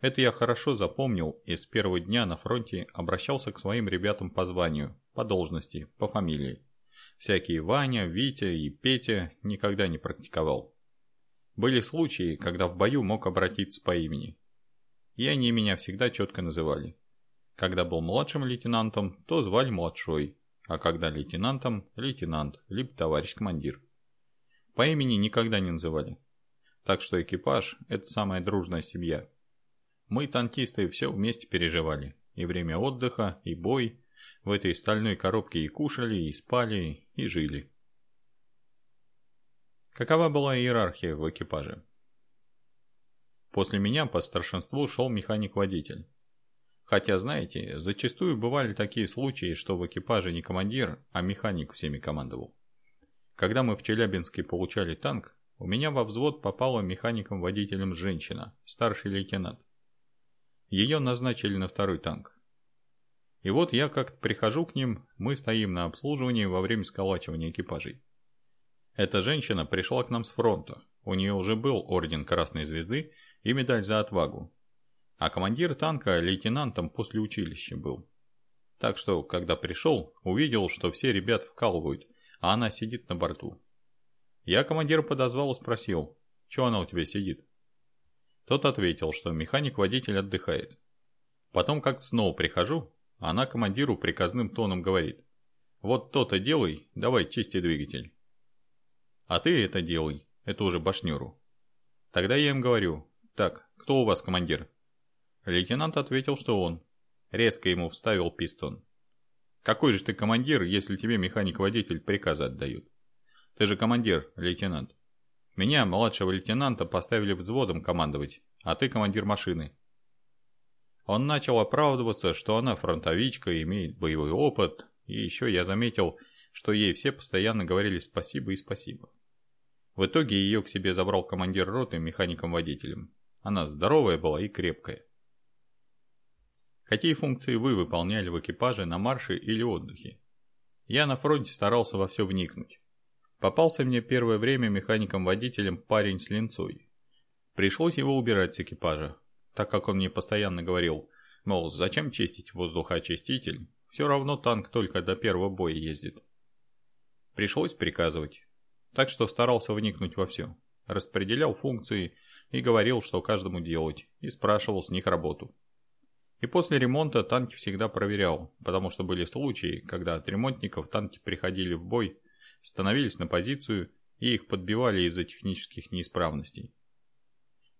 Это я хорошо запомнил и с первого дня на фронте обращался к своим ребятам по званию, по должности, по фамилии. Всякие Ваня, Витя и Петя никогда не практиковал. Были случаи, когда в бою мог обратиться по имени. И они меня всегда четко называли. Когда был младшим лейтенантом, то звали младшой, а когда лейтенантом – лейтенант, либо товарищ командир. По имени никогда не называли. Так что экипаж – это самая дружная семья. Мы, танкисты, все вместе переживали. И время отдыха, и бой. В этой стальной коробке и кушали, и спали, и жили. Какова была иерархия в экипаже? После меня по старшинству шел механик-водитель. Хотя, знаете, зачастую бывали такие случаи, что в экипаже не командир, а механик всеми командовал. Когда мы в Челябинске получали танк, у меня во взвод попала механиком-водителем женщина, старший лейтенант. Ее назначили на второй танк. И вот я как-то прихожу к ним, мы стоим на обслуживании во время сколачивания экипажей. Эта женщина пришла к нам с фронта. У нее уже был орден Красной Звезды и медаль за отвагу. А командир танка лейтенантом после училища был. Так что, когда пришел, увидел, что все ребят вкалывают, а она сидит на борту. Я командира подозвал и спросил, что она у тебя сидит? Тот ответил, что механик-водитель отдыхает. Потом как-то снова прихожу, она командиру приказным тоном говорит, вот то-то делай, давай чисти двигатель. А ты это делай, это уже башнеру. Тогда я им говорю, так, кто у вас командир? Лейтенант ответил, что он. Резко ему вставил пистон. Какой же ты командир, если тебе механик-водитель приказы отдают? Ты же командир, лейтенант. Меня, младшего лейтенанта, поставили взводом командовать, а ты командир машины. Он начал оправдываться, что она фронтовичка, имеет боевой опыт, и еще я заметил, что ей все постоянно говорили спасибо и спасибо. В итоге ее к себе забрал командир роты механиком-водителем. Она здоровая была и крепкая. Какие функции вы выполняли в экипаже на марше или отдыхе? Я на фронте старался во все вникнуть. Попался мне первое время механиком-водителем парень с линцой. Пришлось его убирать с экипажа, так как он мне постоянно говорил, мол, зачем чистить воздухоочиститель, все равно танк только до первого боя ездит. Пришлось приказывать так что старался вникнуть во все. Распределял функции и говорил, что каждому делать, и спрашивал с них работу. И после ремонта танки всегда проверял, потому что были случаи, когда от ремонтников танки приходили в бой, становились на позицию и их подбивали из-за технических неисправностей.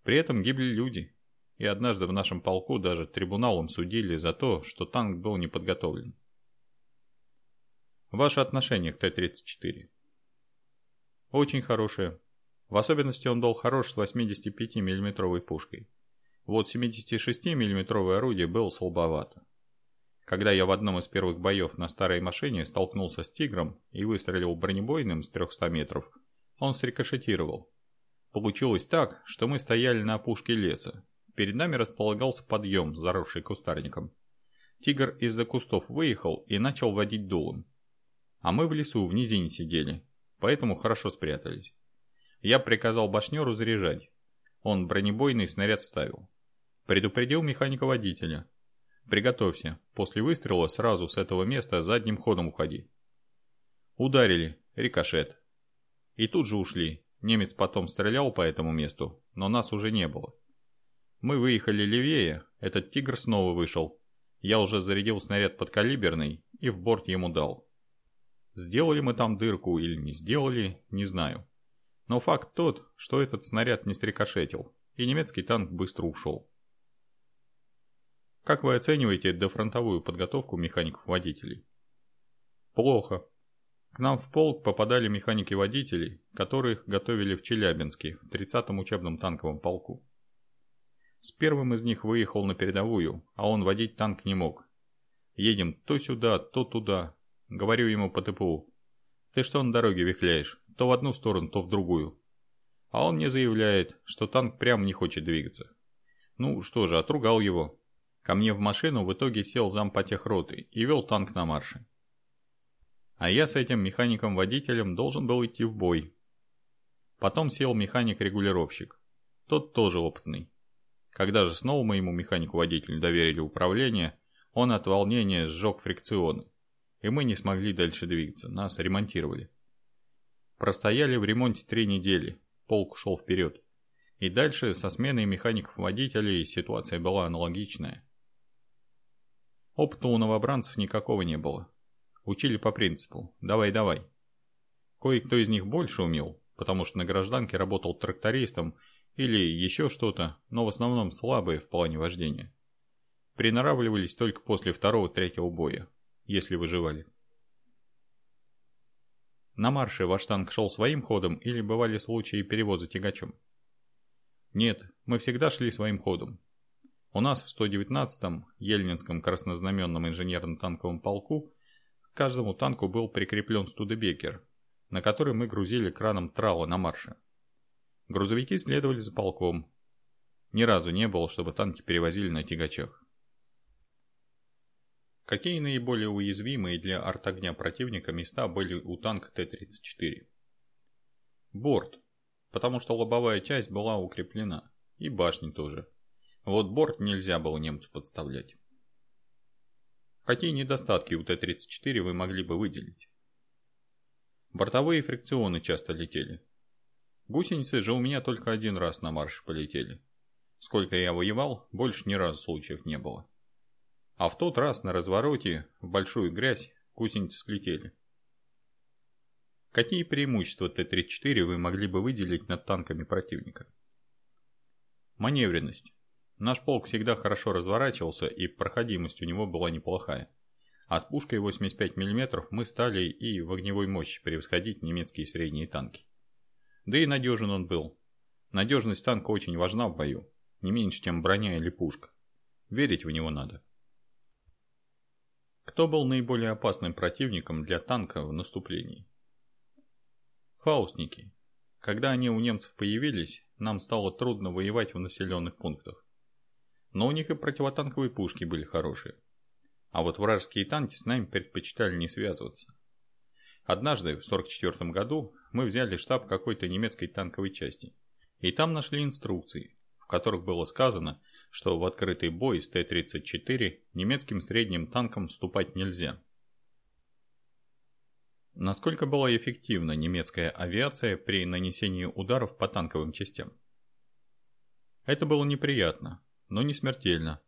При этом гибли люди, и однажды в нашем полку даже трибуналом судили за то, что танк был не подготовлен. Ваше отношение к Т-34 очень хорошее. В особенности он был хорош с 85 миллиметровой пушкой. Вот 76 миллиметровое орудие было слабовато. Когда я в одном из первых боев на старой машине столкнулся с «Тигром» и выстрелил бронебойным с 300 метров, он срикошетировал. Получилось так, что мы стояли на опушке леса. Перед нами располагался подъем, заросший кустарником. «Тигр» из-за кустов выехал и начал водить дулом. А мы в лесу в низине сидели, поэтому хорошо спрятались. Я приказал башнеру заряжать. Он бронебойный снаряд вставил. Предупредил механика-водителя. Приготовься, после выстрела сразу с этого места задним ходом уходи. Ударили, рикошет. И тут же ушли. Немец потом стрелял по этому месту, но нас уже не было. Мы выехали левее, этот тигр снова вышел. Я уже зарядил снаряд подкалиберный и в борт ему дал. Сделали мы там дырку или не сделали, не знаю. Но факт тот, что этот снаряд не срикошетил, и немецкий танк быстро ушел. Как вы оцениваете дофронтовую подготовку механиков-водителей? Плохо. К нам в полк попадали механики-водителей, которых готовили в Челябинске, в 30-м учебном танковом полку. С первым из них выехал на передовую, а он водить танк не мог. Едем то сюда, то туда. Говорю ему по ТПУ. Ты что на дороге вихляешь? То в одну сторону, то в другую. А он мне заявляет, что танк прямо не хочет двигаться. Ну что же, отругал его. Ко мне в машину в итоге сел зампотехроты и вел танк на марше. А я с этим механиком-водителем должен был идти в бой. Потом сел механик-регулировщик. Тот тоже опытный. Когда же снова моему механику-водителю доверили управление, он от волнения сжег фрикционы. И мы не смогли дальше двигаться, нас ремонтировали. Простояли в ремонте три недели, полк шел вперед. И дальше со сменой механиков-водителей ситуация была аналогичная. Опыта у новобранцев никакого не было. Учили по принципу «давай-давай». Кое-кто из них больше умел, потому что на гражданке работал трактористом или еще что-то, но в основном слабые в плане вождения. Приноравливались только после второго-третьего боя, если выживали. На марше ваш танк шел своим ходом или бывали случаи перевоза тягачом? Нет, мы всегда шли своим ходом. У нас в 119-м Ельнинском краснознаменном инженерно-танковом полку к каждому танку был прикреплен студебекер, на который мы грузили краном трала на марше. Грузовики следовали за полком. Ни разу не было, чтобы танки перевозили на тягачах. Какие наиболее уязвимые для артогня противника места были у танка Т-34? Борт, потому что лобовая часть была укреплена, и башни тоже. Вот борт нельзя было немцу подставлять. Какие недостатки у Т-34 вы могли бы выделить? Бортовые фрикционы часто летели. Гусеницы же у меня только один раз на марш полетели. Сколько я воевал, больше ни разу случаев не было. А в тот раз на развороте, в большую грязь, гусеницы слетели. Какие преимущества Т-34 вы могли бы выделить над танками противника? Маневренность. Наш полк всегда хорошо разворачивался, и проходимость у него была неплохая. А с пушкой 85 мм мы стали и в огневой мощи превосходить немецкие средние танки. Да и надежен он был. Надежность танка очень важна в бою, не меньше, чем броня или пушка. Верить в него надо. Кто был наиболее опасным противником для танка в наступлении? Фаустники. Когда они у немцев появились, нам стало трудно воевать в населенных пунктах. Но у них и противотанковые пушки были хорошие. А вот вражеские танки с нами предпочитали не связываться. Однажды, в 44 году, мы взяли штаб какой-то немецкой танковой части. И там нашли инструкции, в которых было сказано, что в открытый бой с Т-34 немецким средним танкам вступать нельзя. Насколько была эффективна немецкая авиация при нанесении ударов по танковым частям? Это было неприятно, но не смертельно.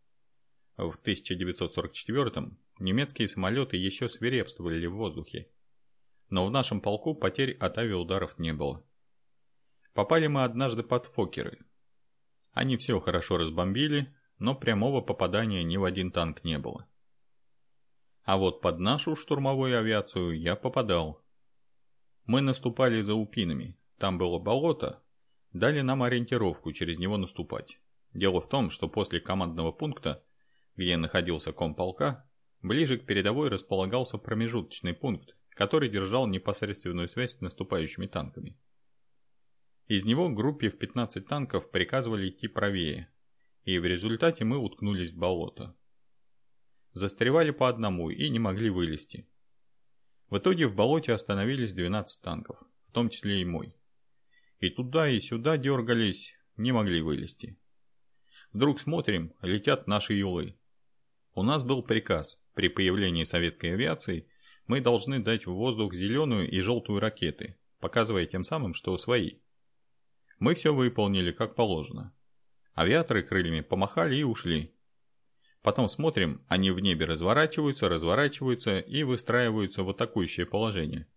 В 1944 немецкие самолеты еще свирепствовали в воздухе но в нашем полку потерь от авиаударов не было. Попали мы однажды под Фокеры. Они все хорошо разбомбили, но прямого попадания ни в один танк не было. А вот под нашу штурмовую авиацию я попадал. Мы наступали за Упинами, там было болото, дали нам ориентировку через него наступать. Дело в том, что после командного пункта, где находился комполка, ближе к передовой располагался промежуточный пункт, который держал непосредственную связь с наступающими танками. Из него группе в 15 танков приказывали идти правее, и в результате мы уткнулись в болото. Застревали по одному и не могли вылезти. В итоге в болоте остановились 12 танков, в том числе и мой. И туда, и сюда дергались, не могли вылезти. Вдруг смотрим, летят наши юлы. У нас был приказ, при появлении советской авиации мы должны дать в воздух зеленую и желтую ракеты, показывая тем самым, что свои. Мы все выполнили как положено. Авиаторы крыльями помахали и ушли. Потом смотрим, они в небе разворачиваются, разворачиваются и выстраиваются в атакующее положение.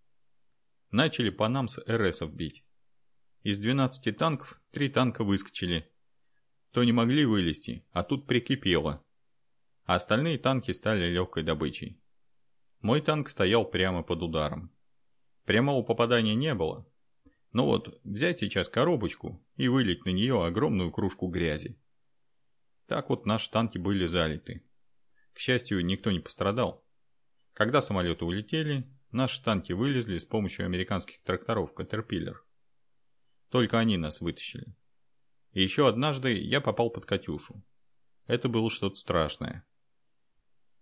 Начали по нам с РСов бить. Из 12 танков, 3 танка выскочили. То не могли вылезти, а тут прикипело. А остальные танки стали легкой добычей. Мой танк стоял прямо под ударом. Прямого попадания не было. Но вот взять сейчас коробочку и вылить на нее огромную кружку грязи. Так вот наши танки были залиты. К счастью, никто не пострадал. Когда самолеты улетели, наши танки вылезли с помощью американских тракторов «Катерпиллер». Только они нас вытащили. И еще однажды я попал под «Катюшу». Это было что-то страшное.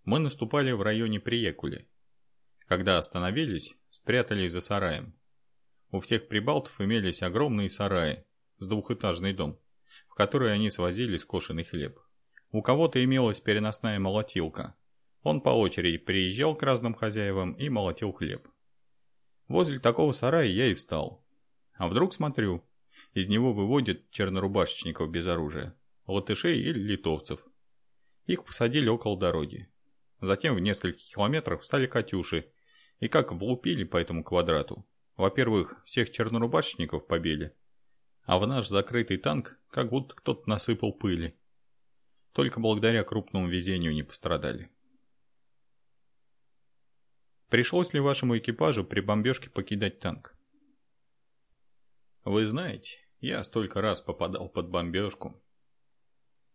Мы наступали в районе Приекули. Когда остановились, спрятались за сараем. У всех прибалтов имелись огромные сараи с двухэтажный дом, в который они свозили скошенный хлеб. У кого-то имелась переносная молотилка. Он по очереди приезжал к разным хозяевам и молотил хлеб. Возле такого сарая я и встал. А вдруг смотрю, из него выводят чернорубашечников без оружия, латышей или литовцев. Их посадили около дороги. Затем в нескольких километрах встали «Катюши» и как влупили по этому квадрату. Во-первых, всех чернорубашечников побили, а в наш закрытый танк как будто кто-то насыпал пыли. Только благодаря крупному везению не пострадали. Пришлось ли вашему экипажу при бомбежке покидать танк? Вы знаете, я столько раз попадал под бомбежку.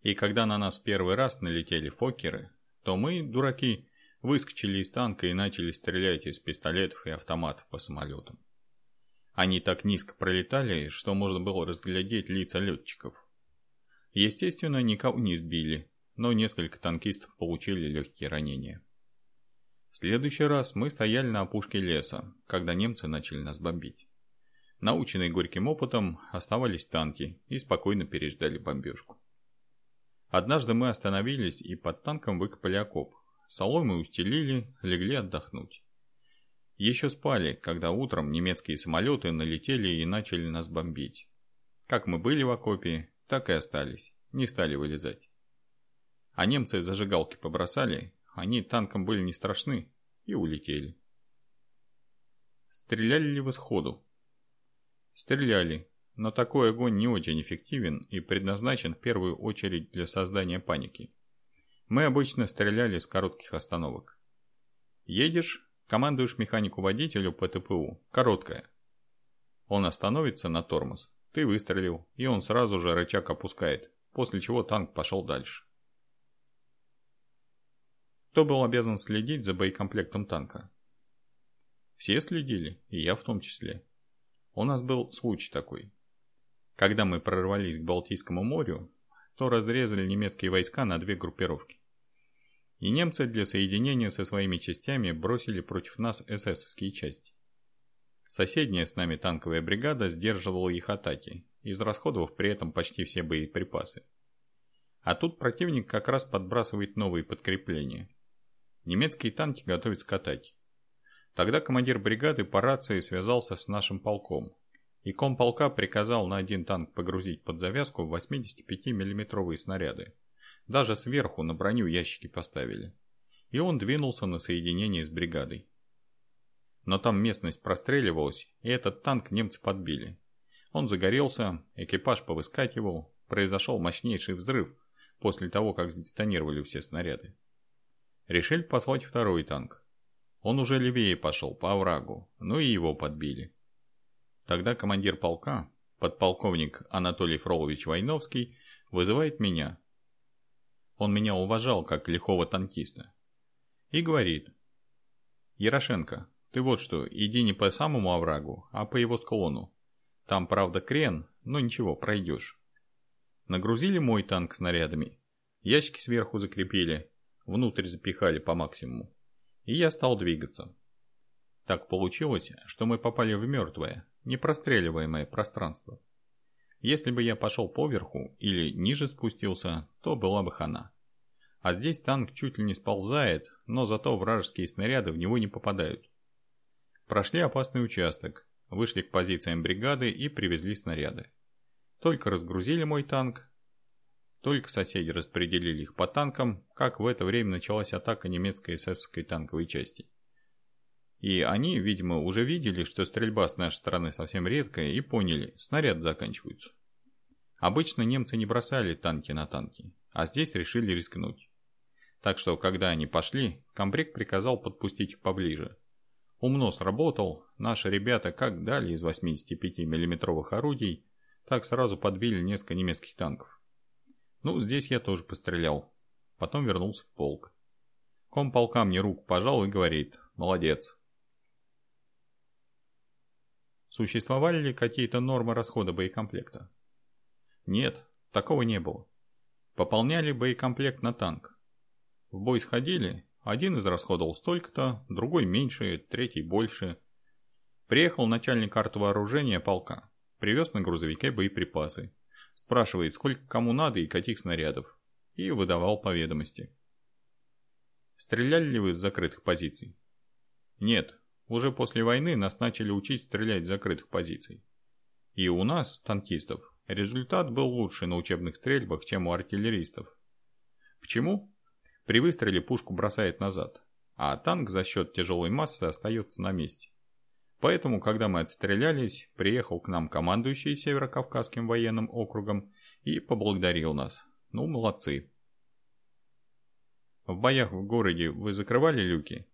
И когда на нас первый раз налетели фокеры, то мы, дураки, выскочили из танка и начали стрелять из пистолетов и автоматов по самолетам. Они так низко пролетали, что можно было разглядеть лица летчиков. Естественно, никого не сбили, но несколько танкистов получили легкие ранения. В следующий раз мы стояли на опушке леса, когда немцы начали нас бомбить. Наученные горьким опытом, оставались танки и спокойно переждали бомбежку. Однажды мы остановились и под танком выкопали окоп. Соломы устелили, легли отдохнуть. Еще спали, когда утром немецкие самолеты налетели и начали нас бомбить. Как мы были в окопе, так и остались, не стали вылезать. А немцы зажигалки побросали, они танком были не страшны и улетели. Стреляли ли вы сходу? Стреляли, но такой огонь не очень эффективен и предназначен в первую очередь для создания паники. Мы обычно стреляли с коротких остановок. Едешь, командуешь механику-водителю по ТПУ, короткая. Он остановится на тормоз, ты выстрелил, и он сразу же рычаг опускает, после чего танк пошел дальше. Кто был обязан следить за боекомплектом танка? Все следили, и я в том числе. У нас был случай такой. Когда мы прорвались к Балтийскому морю, то разрезали немецкие войска на две группировки. И немцы для соединения со своими частями бросили против нас эсэсовские части. Соседняя с нами танковая бригада сдерживала их атаки, израсходовав при этом почти все боеприпасы. А тут противник как раз подбрасывает новые подкрепления. Немецкие танки готовятся к атаке. Тогда командир бригады по рации связался с нашим полком, и комполка приказал на один танк погрузить под завязку 85 миллиметровые снаряды. Даже сверху на броню ящики поставили. И он двинулся на соединение с бригадой. Но там местность простреливалась, и этот танк немцы подбили. Он загорелся, экипаж повыскакивал, произошел мощнейший взрыв после того, как сдетонировали все снаряды. Решили послать второй танк. Он уже левее пошел, по оврагу, но и его подбили. Тогда командир полка, подполковник Анатолий Фролович Войновский, вызывает меня. Он меня уважал как лихого танкиста. И говорит. Ярошенко, ты вот что, иди не по самому оврагу, а по его склону. Там, правда, крен, но ничего, пройдешь. Нагрузили мой танк снарядами. Ящики сверху закрепили, внутрь запихали по максимуму. И я стал двигаться. Так получилось, что мы попали в мертвое, непростреливаемое пространство. Если бы я пошел поверху или ниже спустился, то была бы хана. А здесь танк чуть ли не сползает, но зато вражеские снаряды в него не попадают. Прошли опасный участок, вышли к позициям бригады и привезли снаряды. Только разгрузили мой танк, только соседи распределили их по танкам, как в это время началась атака немецкой эсэсовской танковой части. И они, видимо, уже видели, что стрельба с нашей стороны совсем редкая, и поняли, снаряд заканчивается. Обычно немцы не бросали танки на танки, а здесь решили рискнуть. Так что, когда они пошли, комбриг приказал подпустить их поближе. Умно сработал, наши ребята как дали из 85 миллиметровых орудий, так сразу подбили несколько немецких танков. Ну, здесь я тоже пострелял. Потом вернулся в полк. Комполка мне руку пожал и говорит, молодец, Существовали ли какие-то нормы расхода боекомплекта? Нет, такого не было. Пополняли боекомплект на танк. В бой сходили, один израсходовал столько-то, другой меньше, третий больше. Приехал начальник вооружения полка, привез на грузовике боеприпасы. Спрашивает, сколько кому надо и каких снарядов. И выдавал по ведомости. Стреляли ли вы с закрытых позиций? Нет, уже после войны нас начали учить стрелять с закрытых позиций. И у нас, танкистов, результат был лучше на учебных стрельбах, чем у артиллеристов. Почему? При выстреле пушку бросает назад, а танк за счет тяжелой массы остается на месте. Поэтому, когда мы отстрелялись, приехал к нам командующий Северокавказским военным округом и поблагодарил нас. Ну, молодцы. В боях в городе вы закрывали люки?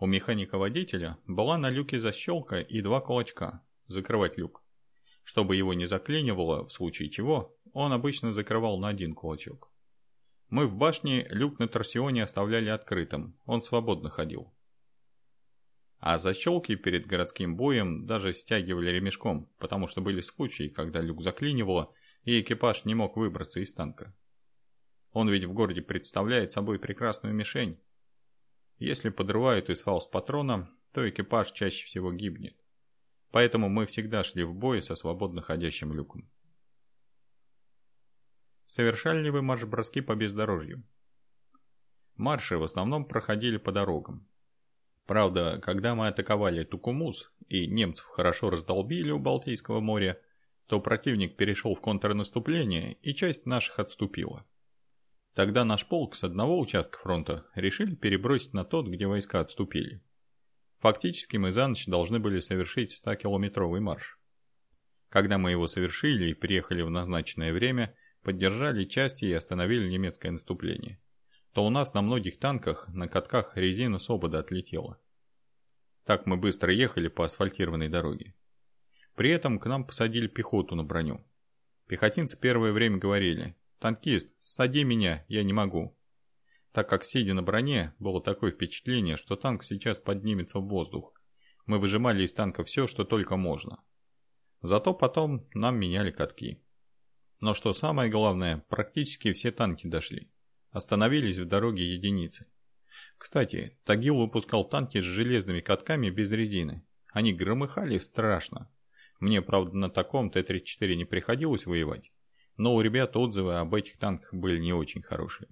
У механика-водителя была на люке защелка и два кулачка – закрывать люк. Чтобы его не заклинивало, в случае чего, он обычно закрывал на один кулачок. Мы в башне люк на торсионе оставляли открытым, он свободно ходил. А защелки перед городским боем даже стягивали ремешком, потому что были случаи, когда люк заклинивало, и экипаж не мог выбраться из танка. Он ведь в городе представляет собой прекрасную мишень, если подрывают из фаust-патрона, то экипаж чаще всего гибнет. Поэтому мы всегда шли в бой со свободно ходящим люком. Совершали ли марш-броски по бездорожью? Марши в основном проходили по дорогам. Правда, когда мы атаковали Тукумус и немцев хорошо раздолбили у Балтийского моря, то противник перешел в контрнаступление и часть наших отступила. Тогда наш полк с одного участка фронта решили перебросить на тот, где войска отступили. Фактически мы за ночь должны были совершить 100-километровый марш. Когда мы его совершили и приехали в назначенное время, поддержали части и остановили немецкое наступление, то у нас на многих танках на катках резина с обода отлетела. Так мы быстро ехали по асфальтированной дороге. При этом к нам посадили пехоту на броню. Пехотинцы первое время говорили, «Танкист, сади меня, я не могу». Так как сидя на броне, было такое впечатление, что танк сейчас поднимется в воздух. Мы выжимали из танка все, что только можно. Зато потом нам меняли катки. Но что самое главное, практически все танки дошли. Остановились в дороге единицы. Кстати, Тагил выпускал танки с железными катками без резины. Они громыхали страшно. Мне, правда, на таком Т-34 не приходилось воевать но у ребят отзывы об этих танках были не очень хорошие.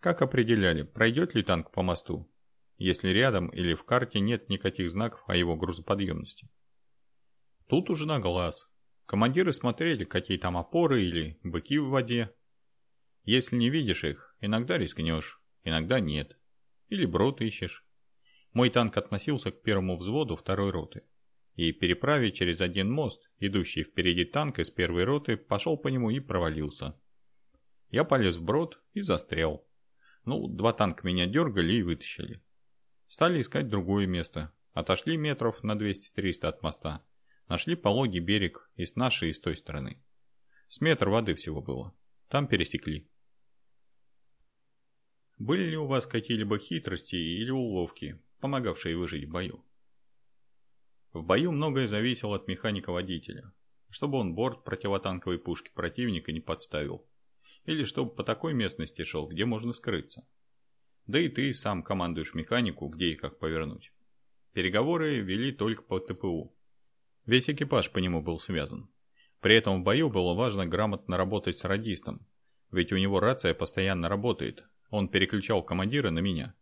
Как определяли, пройдет ли танк по мосту, если рядом или в карте нет никаких знаков о его грузоподъемности? Тут уже на глаз. Командиры смотрели, какие там опоры или быки в воде. Если не видишь их, иногда рискнешь, иногда нет. Или брод ищешь. Мой танк относился к первому взводу второй роты и, переправив через один мост, идущий впереди танк из первой роты, пошел по нему и провалился. Я полез в брод и застрял. Ну, два танка меня дергали и вытащили. Стали искать другое место. Отошли метров на 200-300 от моста. Нашли пологий берег и с нашей, и с той стороны. С метр воды всего было. Там пересекли. Были ли у вас какие-либо хитрости или уловки, помогавшие выжить в бою? В бою многое зависело от механика-водителя, чтобы он борт противотанковой пушки противника не подставил, или чтобы по такой местности шел, где можно скрыться. Да и ты сам командуешь механику, где и как повернуть. Переговоры вели только по ТПУ. Весь экипаж по нему был связан. При этом в бою было важно грамотно работать с радистом, ведь у него рация постоянно работает, он переключал командира на меня.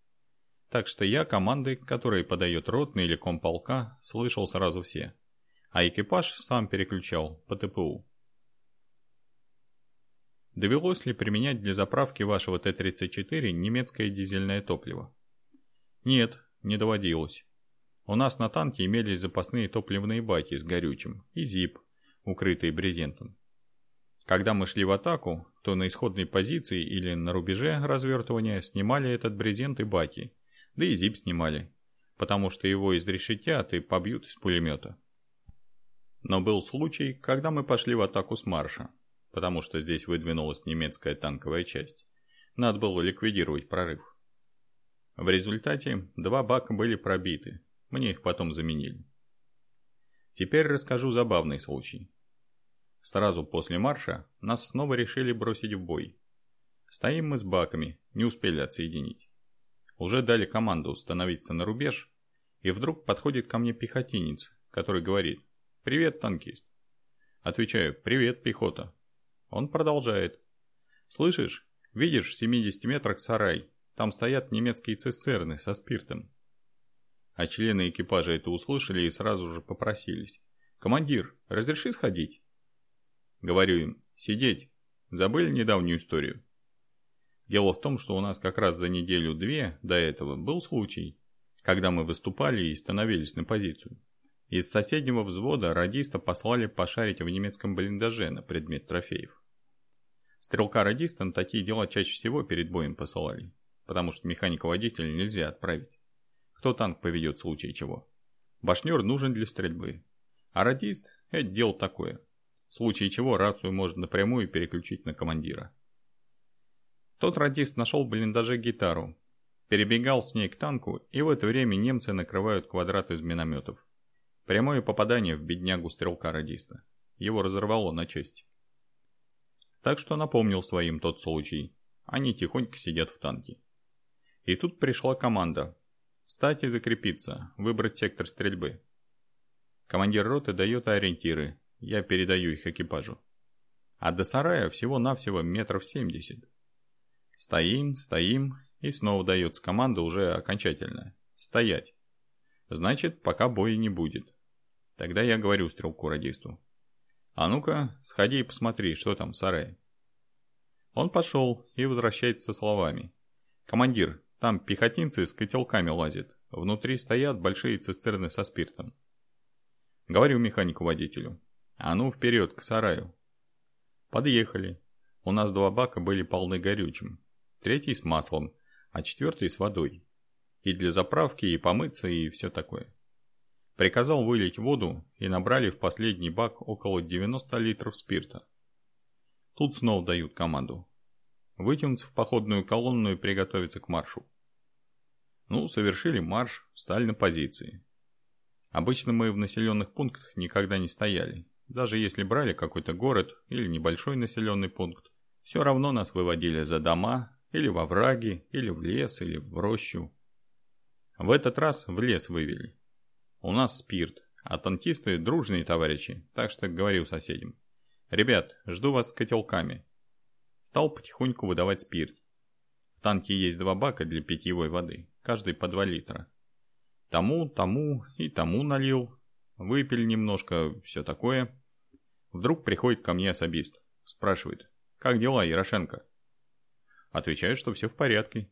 Так что я команды, которые подает ротный или комполка, слышал сразу все. А экипаж сам переключал по ТПУ. Довелось ли применять для заправки вашего Т-34 немецкое дизельное топливо? Нет, не доводилось. У нас на танке имелись запасные топливные баки с горючим и ЗИП, укрытые брезентом. Когда мы шли в атаку, то на исходной позиции или на рубеже развертывания снимали этот брезент и баки, да и ЗИП снимали, потому что его изрешетят и побьют из пулемета. Но был случай, когда мы пошли в атаку с марша, потому что здесь выдвинулась немецкая танковая часть. Надо было ликвидировать прорыв. В результате два бака были пробиты, мне их потом заменили. Теперь расскажу забавный случай. Сразу после марша нас снова решили бросить в бой. Стоим мы с баками, не успели отсоединить. Уже дали команду становиться на рубеж, и вдруг подходит ко мне пехотинец, который говорит «Привет, танкист». Отвечаю «Привет, пехота». Он продолжает «Слышишь, видишь в 70 метрах сарай, там стоят немецкие цистерны со спиртом». А члены экипажа это услышали и сразу же попросились. «Командир, разреши сходить?» Говорю им, сидеть. Забыли недавнюю историю? Дело в том, что у нас как раз за неделю-две до этого был случай, когда мы выступали и становились на позицию. Из соседнего взвода радиста послали пошарить в немецком блиндаже на предмет трофеев. Стрелка-радиста на такие дела чаще всего перед боем посылали, потому что механика-водителя нельзя отправить. Кто танк поведет в случае чего? Башнер нужен для стрельбы. А радист – это дело такое – в случае чего рацию можно напрямую переключить на командира. Тот радист нашел в блиндаже гитару, перебегал с ней к танку, и в это время немцы накрывают квадрат из минометов. Прямое попадание в беднягу стрелка-радиста. Его разорвало на части. Так что напомнил своим тот случай. Они тихонько сидят в танке. И тут пришла команда. Встать и закрепиться, выбрать сектор стрельбы. Командир роты дает ориентиры, я передаю их экипажу. А до сарая всего-навсего метров семьдесят. Стоим, стоим, и снова дается команда уже окончательная. Стоять. Значит, пока боя не будет. Тогда я говорю стрелку-радисту. А ну-ка, сходи и посмотри, что там в сарае. Он пошел и возвращается словами. Командир, там пехотинцы с котелками лазят. Внутри стоят большие цистерны со спиртом. Говорю механику-водителю. А ну вперед, к сараю. Подъехали. У нас два бака были полны горючим. Третий с маслом, а четвертый с водой. И для заправки, и помыться, и все такое. Приказал вылить воду и набрали в последний бак около 90 литров спирта. Тут снова дают команду. Вытянуться в походную колонну и приготовиться к маршу. Ну, совершили марш, встали на позиции. Обычно мы в населенных пунктах никогда не стояли, даже если брали какой-то город или небольшой населенный пункт, все равно нас выводили за дома, или во враги, или в лес, или в рощу. В этот раз в лес вывели. У нас спирт, а танкисты дружные товарищи, так что говорил соседям. «Ребят, жду вас с котелками». Стал потихоньку выдавать спирт. В танке есть два бака для питьевой воды, каждый по 2 литра. Тому, тому и тому налил. Выпили немножко, все такое. Вдруг приходит ко мне особист. Спрашивает, как дела, Ярошенко? Отвечаю, что все в порядке.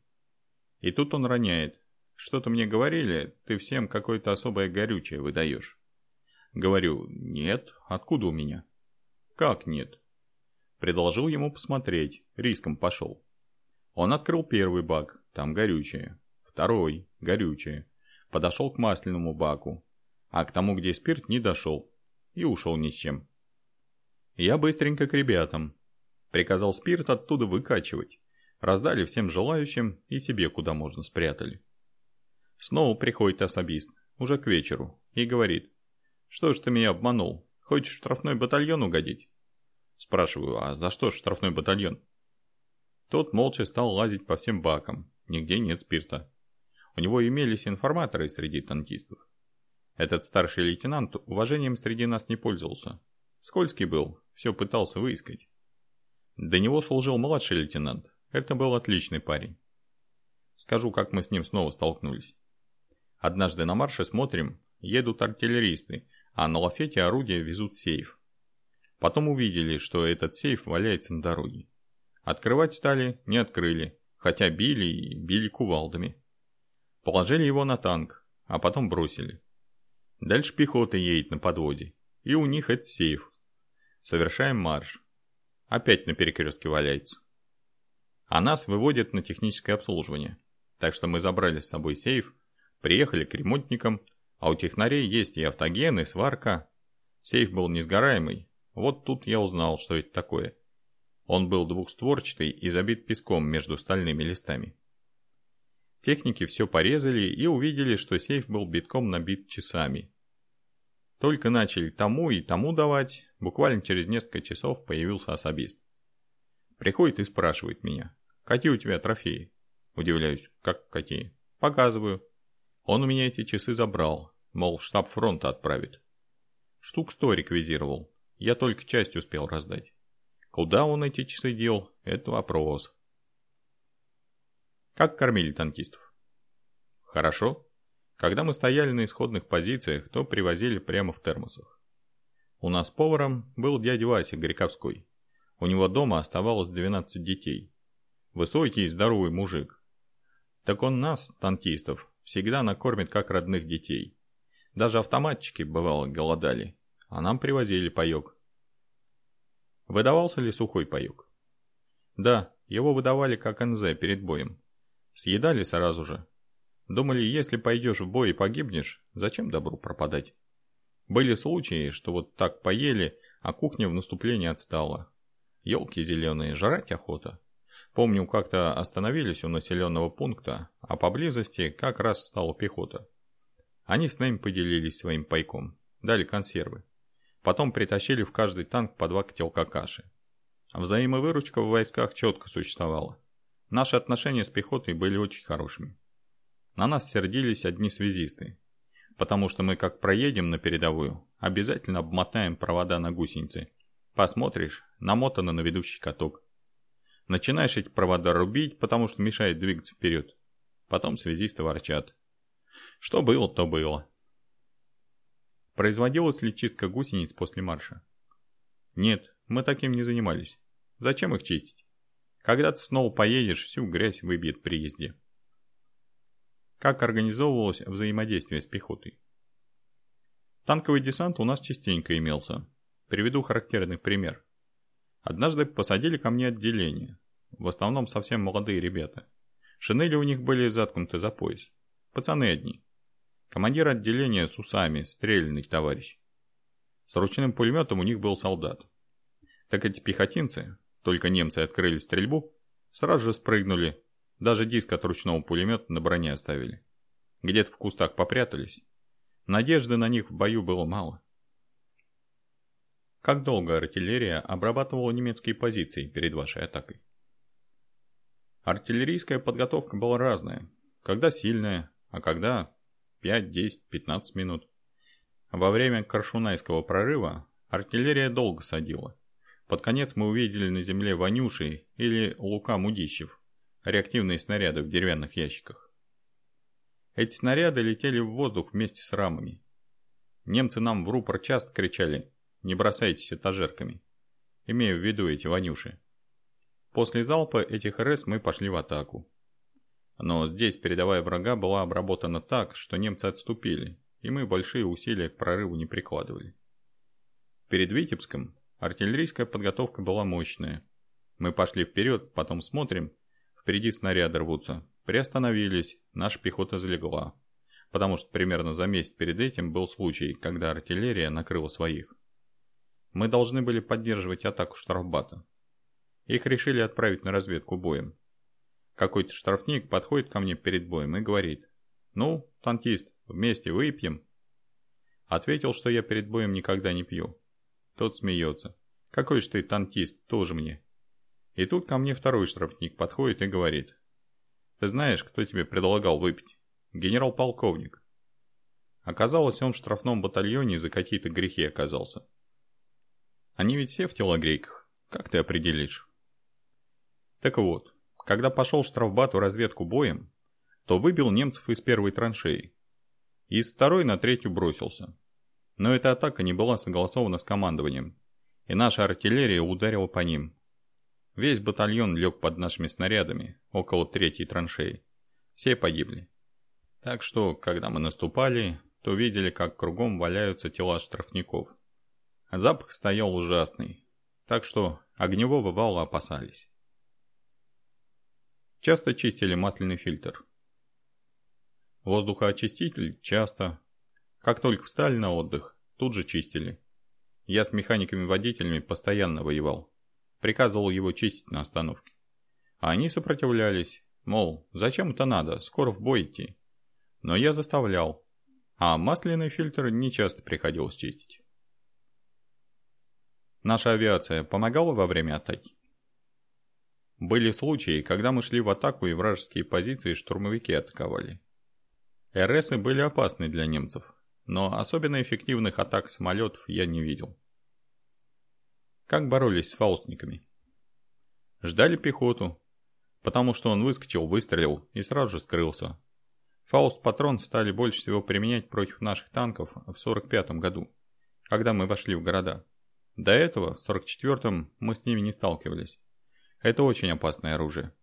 И тут он роняет. Что-то мне говорили, ты всем какое-то особое горючее выдаешь. Говорю, нет, откуда у меня? Как нет? Предложил ему посмотреть, риском пошел. Он открыл первый бак, там горючее. Второй, горючее. Подошел к масляному баку, а к тому, где спирт, не дошел. И ушел ни с чем. Я быстренько к ребятам. Приказал спирт оттуда выкачивать. Раздали всем желающим и себе куда можно спрятали. Снова приходит особист, уже к вечеру, и говорит. «Что ж ты меня обманул? Хочешь штрафной батальон угодить?» Спрашиваю, а за что штрафной батальон? Тот молча стал лазить по всем бакам, нигде нет спирта. У него имелись информаторы среди танкистов. Этот старший лейтенант уважением среди нас не пользовался. Скользкий был, все пытался выискать. До него служил младший лейтенант. Это был отличный парень. Скажу, как мы с ним снова столкнулись. Однажды на марше смотрим, едут артиллеристы, а на лафете орудия везут сейф. Потом увидели, что этот сейф валяется на дороге. Открывать стали, не открыли, хотя били и били кувалдами. Положили его на танк, а потом бросили. Дальше пехота едет на подводе, и у них это сейф. Совершаем марш. Опять на перекрестке валяется. А нас выводят на техническое обслуживание. Так что мы забрали с собой сейф, приехали к ремонтникам, а у технарей есть и автоген, и сварка. Сейф был несгораемый. Вот тут я узнал, что это такое. Он был двухстворчатый и забит песком между стальными листами. Техники все порезали и увидели, что сейф был битком набит часами. Только начали тому и тому давать, буквально через несколько часов появился особист. Приходит и спрашивает меня, какие у тебя трофеи? Удивляюсь, как какие? Показываю. Он у меня эти часы забрал, мол, в штаб фронта отправит. Штук сто реквизировал, я только часть успел раздать. Куда он эти часы дел, это вопрос. Как кормили танкистов? Хорошо. Когда мы стояли на исходных позициях, то привозили прямо в термосах. У нас поваром был дядя Вася Горьковской. У него дома оставалось 12 детей. Высокий и здоровый мужик. Так он нас, танкистов, всегда накормит как родных детей. Даже автоматчики, бывало, голодали, а нам привозили паёк. Выдавался ли сухой паёк? Да, его выдавали как НЗ перед боем. Съедали сразу же. Думали, если пойдешь в бой и погибнешь, зачем добру пропадать? Были случаи, что вот так поели, а кухня в наступлении отстала. Елки зеленые, жрать охота. Помню, как-то остановились у населенного пункта, а поблизости как раз стала пехота. Они с нами поделились своим пайком, дали консервы. Потом притащили в каждый танк по два котелка каши. Взаимовыручка в войсках четко существовала. Наши отношения с пехотой были очень хорошими. На нас сердились одни связисты, потому что мы как проедем на передовую, обязательно обмотаем провода на гусеницы. Посмотришь, намотано на ведущий каток. Начинаешь эти провода рубить, потому что мешает двигаться вперед. Потом связисты ворчат. Что было, то было. Производилась ли чистка гусениц после марша? Нет, мы таким не занимались. Зачем их чистить? Когда ты снова поедешь, всю грязь выбьет при езде. Как организовывалось взаимодействие с пехотой? Танковый десант у нас частенько имелся. Приведу характерный пример. Однажды посадили ко мне отделение. В основном совсем молодые ребята. Шинели у них были заткнуты за пояс. Пацаны одни. Командир отделения с усами, стрельный товарищ. С ручным пулеметом у них был солдат. Так эти пехотинцы, только немцы открыли стрельбу, сразу же спрыгнули, даже диск от ручного пулемета на броне оставили. Где-то в кустах попрятались. Надежды на них в бою было мало. Как долго артиллерия обрабатывала немецкие позиции перед вашей атакой? Артиллерийская подготовка была разная. Когда сильная, а когда 5, 10, 15 минут. Во время Коршунайского прорыва артиллерия долго садила. Под конец мы увидели на земле Ванюши или Лука Мудищев, реактивные снаряды в деревянных ящиках. Эти снаряды летели в воздух вместе с рамами. Немцы нам в рупор часто кричали «Не бросайтесь этажерками», имея в виду эти Ванюши. После залпа этих РС мы пошли в атаку. Но здесь передовая врага была обработана так, что немцы отступили, и мы большие усилия к прорыву не прикладывали. Перед Витебском Артиллерийская подготовка была мощная. Мы пошли вперед, потом смотрим, впереди снаряды рвутся. Приостановились, наша пехота залегла. Потому что примерно за месяц перед этим был случай, когда артиллерия накрыла своих. Мы должны были поддерживать атаку штрафбата. Их решили отправить на разведку боем. Какой-то штрафник подходит ко мне перед боем и говорит, «Ну, танкист, вместе выпьем?» Ответил, что я перед боем никогда не пью. Тот смеется. Какой же ты танкист, тоже мне. И тут ко мне второй штрафник подходит и говорит. Ты знаешь, кто тебе предлагал выпить? Генерал-полковник. Оказалось, он в штрафном батальоне за какие-то грехи оказался. Они ведь все в телогрейках. Как ты определишь? Так вот, когда пошел штрафбат в разведку боем, то выбил немцев из первой траншеи. И из второй на третью бросился. Но эта атака не была согласована с командованием, и наша артиллерия ударила по ним. Весь батальон лег под нашими снарядами, около третьей траншеи. Все погибли. Так что, когда мы наступали, то видели, как кругом валяются тела штрафников. Запах стоял ужасный, так что огневого вала опасались. Часто чистили масляный фильтр. Воздухоочиститель часто. Как только встали на отдых, тут же чистили. Я с механиками-водителями постоянно воевал. Приказывал его чистить на остановке. А они сопротивлялись, мол, зачем это надо, скоро в бой идти. Но я заставлял, а масляный фильтр не часто приходилось чистить. Наша авиация помогала во время атаки? Были случаи, когда мы шли в атаку и вражеские позиции штурмовики атаковали. РСы были опасны для немцев, но особенно эффективных атак самолетов я не видел. Как боролись с фаустниками? Ждали пехоту, потому что он выскочил, выстрелил и сразу же скрылся. Фауст-патрон стали больше всего применять против наших танков в 45 году, когда мы вошли в города. До этого, в 44-м, мы с ними не сталкивались. Это очень опасное оружие.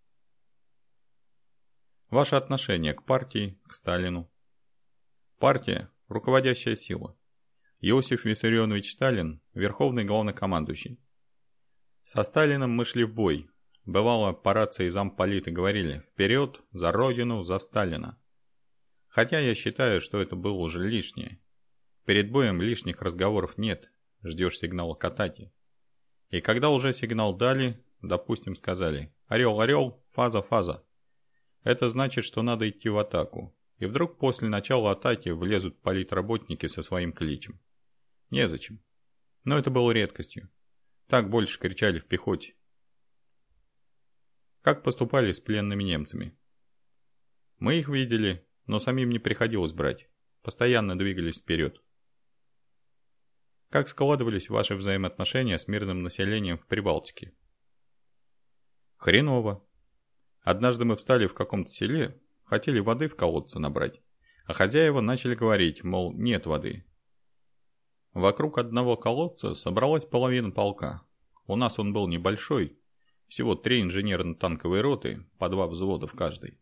Ваше отношение к партии, к Сталину. Партия – руководящая сила. Иосиф Виссарионович Сталин – верховный главнокомандующий. Со Сталином мы шли в бой. Бывало, по рации замполиты говорили «Вперед! За Родину! За Сталина!» Хотя я считаю, что это было уже лишнее. Перед боем лишних разговоров нет, ждешь сигнала к атаке. И когда уже сигнал дали, допустим, сказали «Орел, орел, фаза, фаза». Это значит, что надо идти в атаку. И вдруг после начала атаки влезут политработники со своим кличем. Незачем. Но это было редкостью. Так больше кричали в пехоте. Как поступали с пленными немцами? Мы их видели, но самим не приходилось брать. Постоянно двигались вперед. Как складывались ваши взаимоотношения с мирным населением в Прибалтике? Хреново. Однажды мы встали в каком-то селе, хотели воды в колодце набрать, а хозяева начали говорить, мол, нет воды. Вокруг одного колодца собралась половина полка. У нас он был небольшой, всего три инженерно-танковые роты, по два взвода в каждой.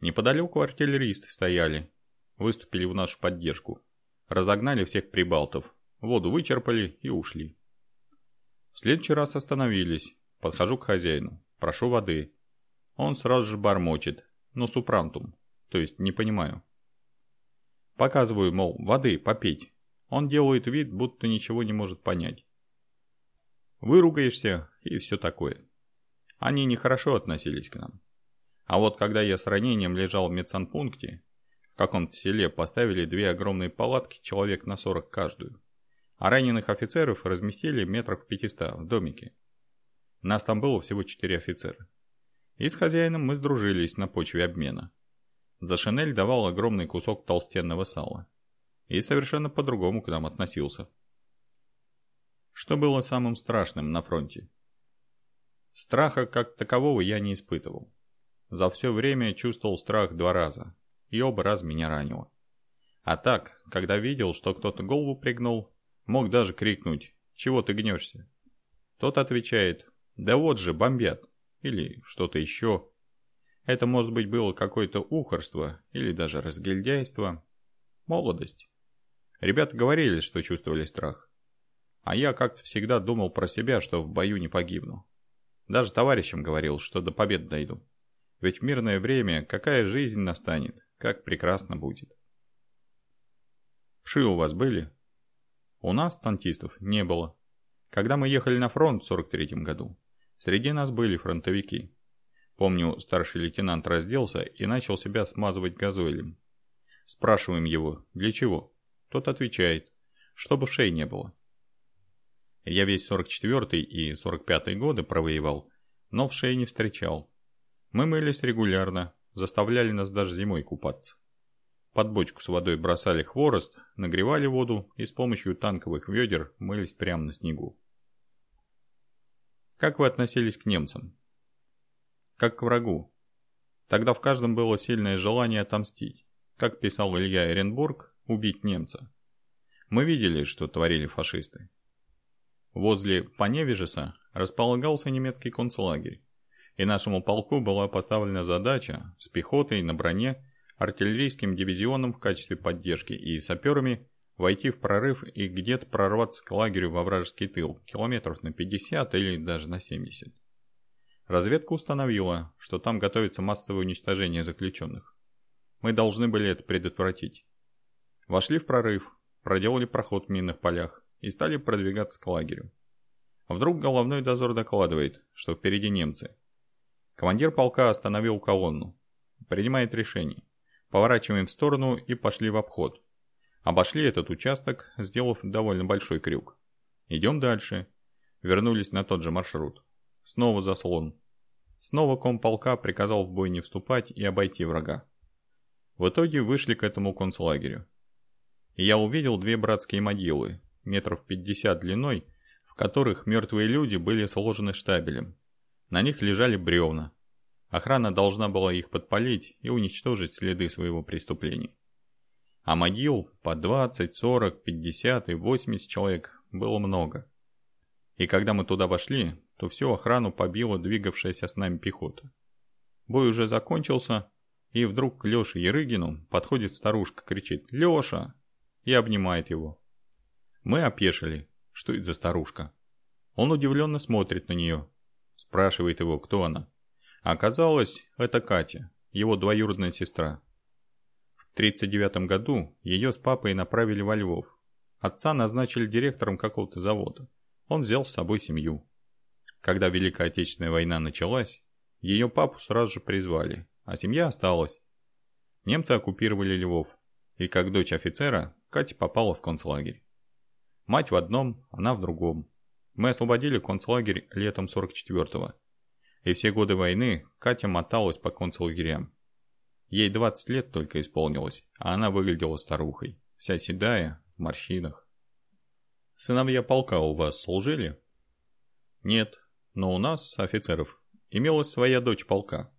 Неподалеку артиллеристы стояли, выступили в нашу поддержку, разогнали всех прибалтов, воду вычерпали и ушли. В следующий раз остановились, Подхожу к хозяину, прошу воды. Он сразу же бормочет, но супрантум, то есть не понимаю. Показываю, мол, воды попить. Он делает вид, будто ничего не может понять. Выругаешься и все такое. Они нехорошо относились к нам. А вот когда я с ранением лежал в медсанпункте, в каком-то селе поставили две огромные палатки, человек на 40 каждую. А раненых офицеров разместили метров в 500 в домике. Нас там было всего четыре офицера. И с хозяином мы сдружились на почве обмена. За шинель давал огромный кусок толстенного сала. И совершенно по-другому к нам относился. Что было самым страшным на фронте? Страха как такового я не испытывал. За все время чувствовал страх два раза, и оба раза меня ранило. А так, когда видел, что кто-то голову пригнул, мог даже крикнуть «Чего ты гнешься?». Тот отвечает да вот же, бомбят. Или что-то еще. Это, может быть, было какое-то ухорство или даже разгильдяйство. Молодость. Ребята говорили, что чувствовали страх. А я как-то всегда думал про себя, что в бою не погибну. Даже товарищам говорил, что до побед дойду. Ведь в мирное время какая жизнь настанет, как прекрасно будет. Вши у вас были? У нас, танкистов, не было. Когда мы ехали на фронт в 43 году, Среди нас были фронтовики. Помню, старший лейтенант разделся и начал себя смазывать газоилем. Спрашиваем его, для чего? Тот отвечает, чтобы шеи не было. Я весь 44-й и 45-й годы провоевал, но в шее не встречал. Мы мылись регулярно, заставляли нас даже зимой купаться. Под бочку с водой бросали хворост, нагревали воду и с помощью танковых ведер мылись прямо на снегу. Как вы относились к немцам? Как к врагу. Тогда в каждом было сильное желание отомстить. Как писал Илья Эренбург, убить немца. Мы видели, что творили фашисты. Возле Паневижеса располагался немецкий концлагерь, и нашему полку была поставлена задача с пехотой на броне, артиллерийским дивизионом в качестве поддержки и саперами войти в прорыв и где-то прорваться к лагерю во вражеский тыл, километров на 50 или даже на 70. Разведка установила, что там готовится массовое уничтожение заключенных. Мы должны были это предотвратить. Вошли в прорыв, проделали проход в минных полях и стали продвигаться к лагерю. Вдруг головной дозор докладывает, что впереди немцы. Командир полка остановил колонну. Принимает решение. Поворачиваем в сторону и пошли в обход. Обошли этот участок, сделав довольно большой крюк. Идем дальше. Вернулись на тот же маршрут. Снова заслон. Снова комполка приказал в бой не вступать и обойти врага. В итоге вышли к этому концлагерю. И я увидел две братские могилы, метров 50 длиной, в которых мертвые люди были сложены штабелем. На них лежали бревна. Охрана должна была их подпалить и уничтожить следы своего преступления. А могил по 20, 40, 50 и 80 человек было много. И когда мы туда вошли, то всю охрану побила двигавшаяся с нами пехота. Бой уже закончился, и вдруг к Лёше Ерыгину подходит старушка, кричит «Лёша!» и обнимает его. Мы опешили. Что это за старушка? Он удивленно смотрит на нее. Спрашивает его, кто она. Оказалось, это Катя, его двоюродная сестра. В 1939 году ее с папой направили во Львов. Отца назначили директором какого-то завода. Он взял с собой семью. Когда Великая Отечественная война началась, ее папу сразу же призвали, а семья осталась. Немцы оккупировали Львов, и как дочь офицера Катя попала в концлагерь. Мать в одном, она в другом. Мы освободили концлагерь летом 44-го. И все годы войны Катя моталась по концлагерям. Ей 20 лет только исполнилось, а она выглядела старухой, вся седая, в морщинах. Сыновья полка у вас служили? Нет, но у нас, офицеров, имелась своя дочь полка.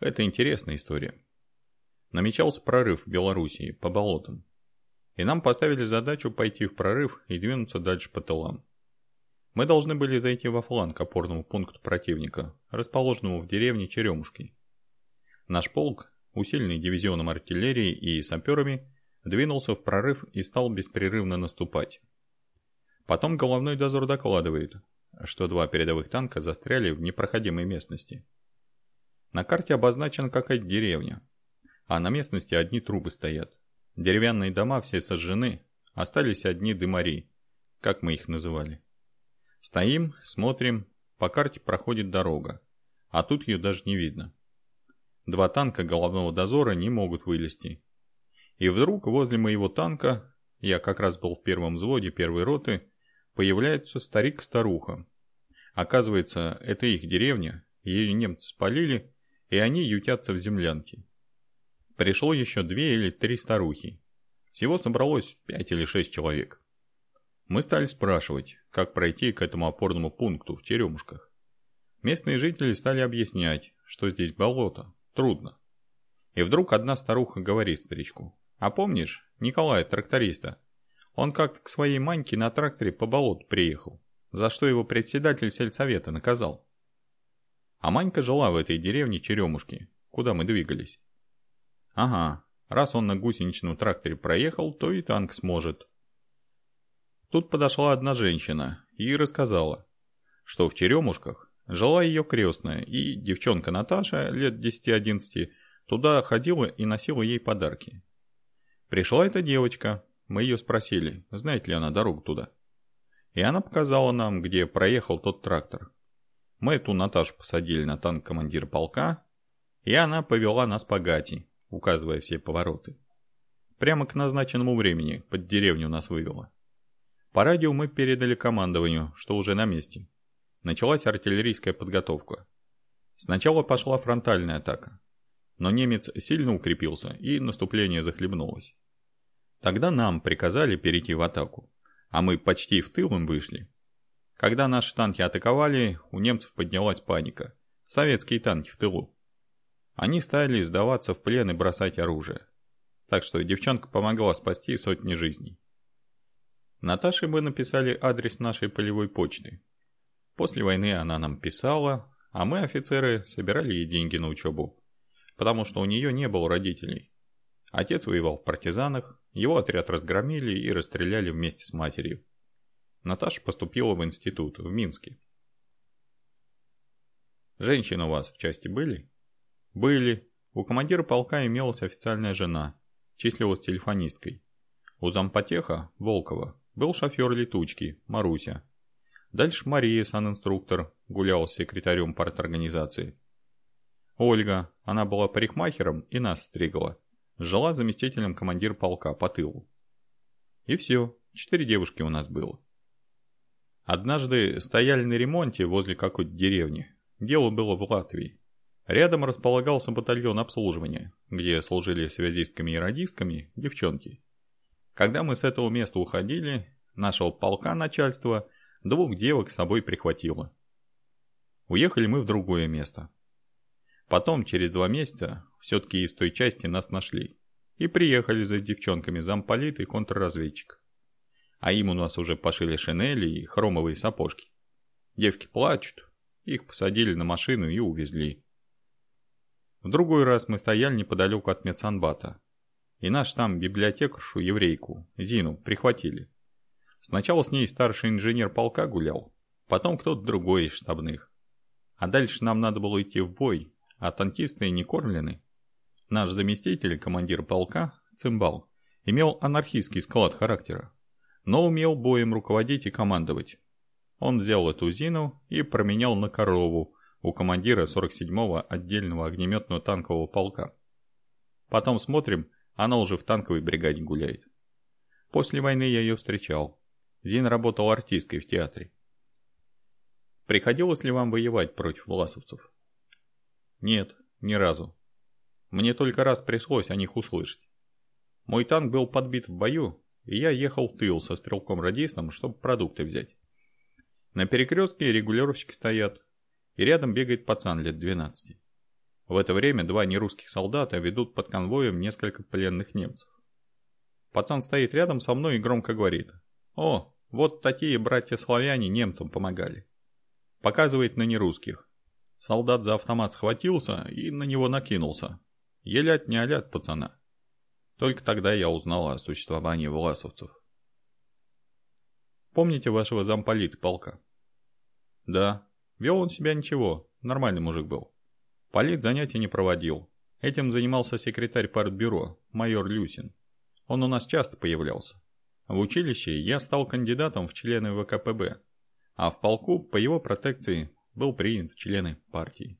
Это интересная история. Намечался прорыв в Белоруссии по болотам. И нам поставили задачу пойти в прорыв и двинуться дальше по тылам. Мы должны были зайти во фланг опорному пункту противника, расположенному в деревне Черемушки. Наш полк, усиленный дивизионом артиллерии и саперами, двинулся в прорыв и стал беспрерывно наступать. Потом головной дозор докладывает, что два передовых танка застряли в непроходимой местности. На карте обозначена какая-то деревня, а на местности одни трубы стоят. Деревянные дома все сожжены, остались одни дымари, как мы их называли. Стоим, смотрим, по карте проходит дорога, а тут ее даже не видно. Два танка головного дозора не могут вылезти. И вдруг возле моего танка, я как раз был в первом взводе первой роты, появляется старик-старуха. Оказывается, это их деревня, ее немцы спалили, и они ютятся в землянке. Пришло еще две или три старухи. Всего собралось пять или шесть человек. Мы стали спрашивать, как пройти к этому опорному пункту в Черемушках. Местные жители стали объяснять, что здесь болото, трудно. И вдруг одна старуха говорит старичку, «А помнишь Николая тракториста? Он как-то к своей маньке на тракторе по болоту приехал, за что его председатель сельсовета наказал. А Манька жила в этой деревне Черемушки, куда мы двигались. Ага, раз он на гусеничном тракторе проехал, то и танк сможет. Тут подошла одна женщина и рассказала, что в Черемушках жила ее крестная, и девчонка Наташа, лет 10-11, туда ходила и носила ей подарки. Пришла эта девочка, мы ее спросили, знает ли она дорогу туда. И она показала нам, где проехал тот трактор. Мы эту Наташу посадили на танк командира полка, и она повела нас по гати, указывая все повороты. Прямо к назначенному времени под деревню нас вывела. По радио мы передали командованию, что уже на месте. Началась артиллерийская подготовка. Сначала пошла фронтальная атака, но немец сильно укрепился и наступление захлебнулось. Тогда нам приказали перейти в атаку, а мы почти в тыл им вышли. Когда наши танки атаковали, у немцев поднялась паника. Советские танки в тылу. Они стали сдаваться в плен и бросать оружие. Так что девчонка помогла спасти сотни жизней. Наташе мы написали адрес нашей полевой почты. После войны она нам писала, а мы, офицеры, собирали ей деньги на учебу, потому что у нее не было родителей. Отец воевал в партизанах, его отряд разгромили и расстреляли вместе с матерью. Наташа поступила в институт в Минске. Женщины у вас в части были? Были. У командира полка имелась официальная жена, числилась телефонисткой. У зампотеха, Волкова, был шофер летучки, Маруся. Дальше Мария, санинструктор, гулял с секретарем парторганизации. Ольга, она была парикмахером и нас стригла. Жила заместителем командира полка по тылу. И все, четыре девушки у нас было. Однажды стояли на ремонте возле какой-то деревни. Дело было в Латвии. Рядом располагался батальон обслуживания, где служили связистками и радистками девчонки. Когда мы с этого места уходили, нашего полка начальства двух девок с собой прихватило. Уехали мы в другое место. Потом, через два месяца, все-таки из той части нас нашли. И приехали за девчонками замполит и контрразведчик. А им у нас уже пошили шинели и хромовые сапожки. Девки плачут, их посадили на машину и увезли. В другой раз мы стояли неподалеку от медсанбата, и наш там библиотекаршу еврейку, Зину, прихватили. Сначала с ней старший инженер полка гулял, потом кто-то другой из штабных. А дальше нам надо было идти в бой, а танкисты не кормлены. Наш заместитель, командир полка, Цимбал, имел анархистский склад характера, но умел боем руководить и командовать. Он взял эту Зину и променял на корову у командира 47-го отдельного огнеметного танкового полка. Потом смотрим, она уже в танковой бригаде гуляет. После войны я ее встречал. Зин работал артисткой в театре. Приходилось ли вам воевать против власовцев? Нет, ни разу. Мне только раз пришлось о них услышать. Мой танк был подбит в бою, и я ехал в тыл со стрелком-радистом, чтобы продукты взять. На перекрестке регулировщики стоят, и рядом бегает пацан лет 12. В это время два нерусских солдата ведут под конвоем несколько пленных немцев. Пацан стоит рядом со мной и громко говорит. «О, вот такие братья-славяне немцам помогали». Показывает на нерусских. Солдат за автомат схватился и на него накинулся. Елять не алят пацана. Только тогда я узнал о существовании власовцев. Помните вашего замполита полка? Да. Вел он себя ничего, нормальный мужик был. Полит занятий не проводил. Этим занимался секретарь партбюро, майор Люсин. Он у нас часто появлялся. В училище я стал кандидатом в члены ВКПБ, а в полку по его протекции был принят в члены партии.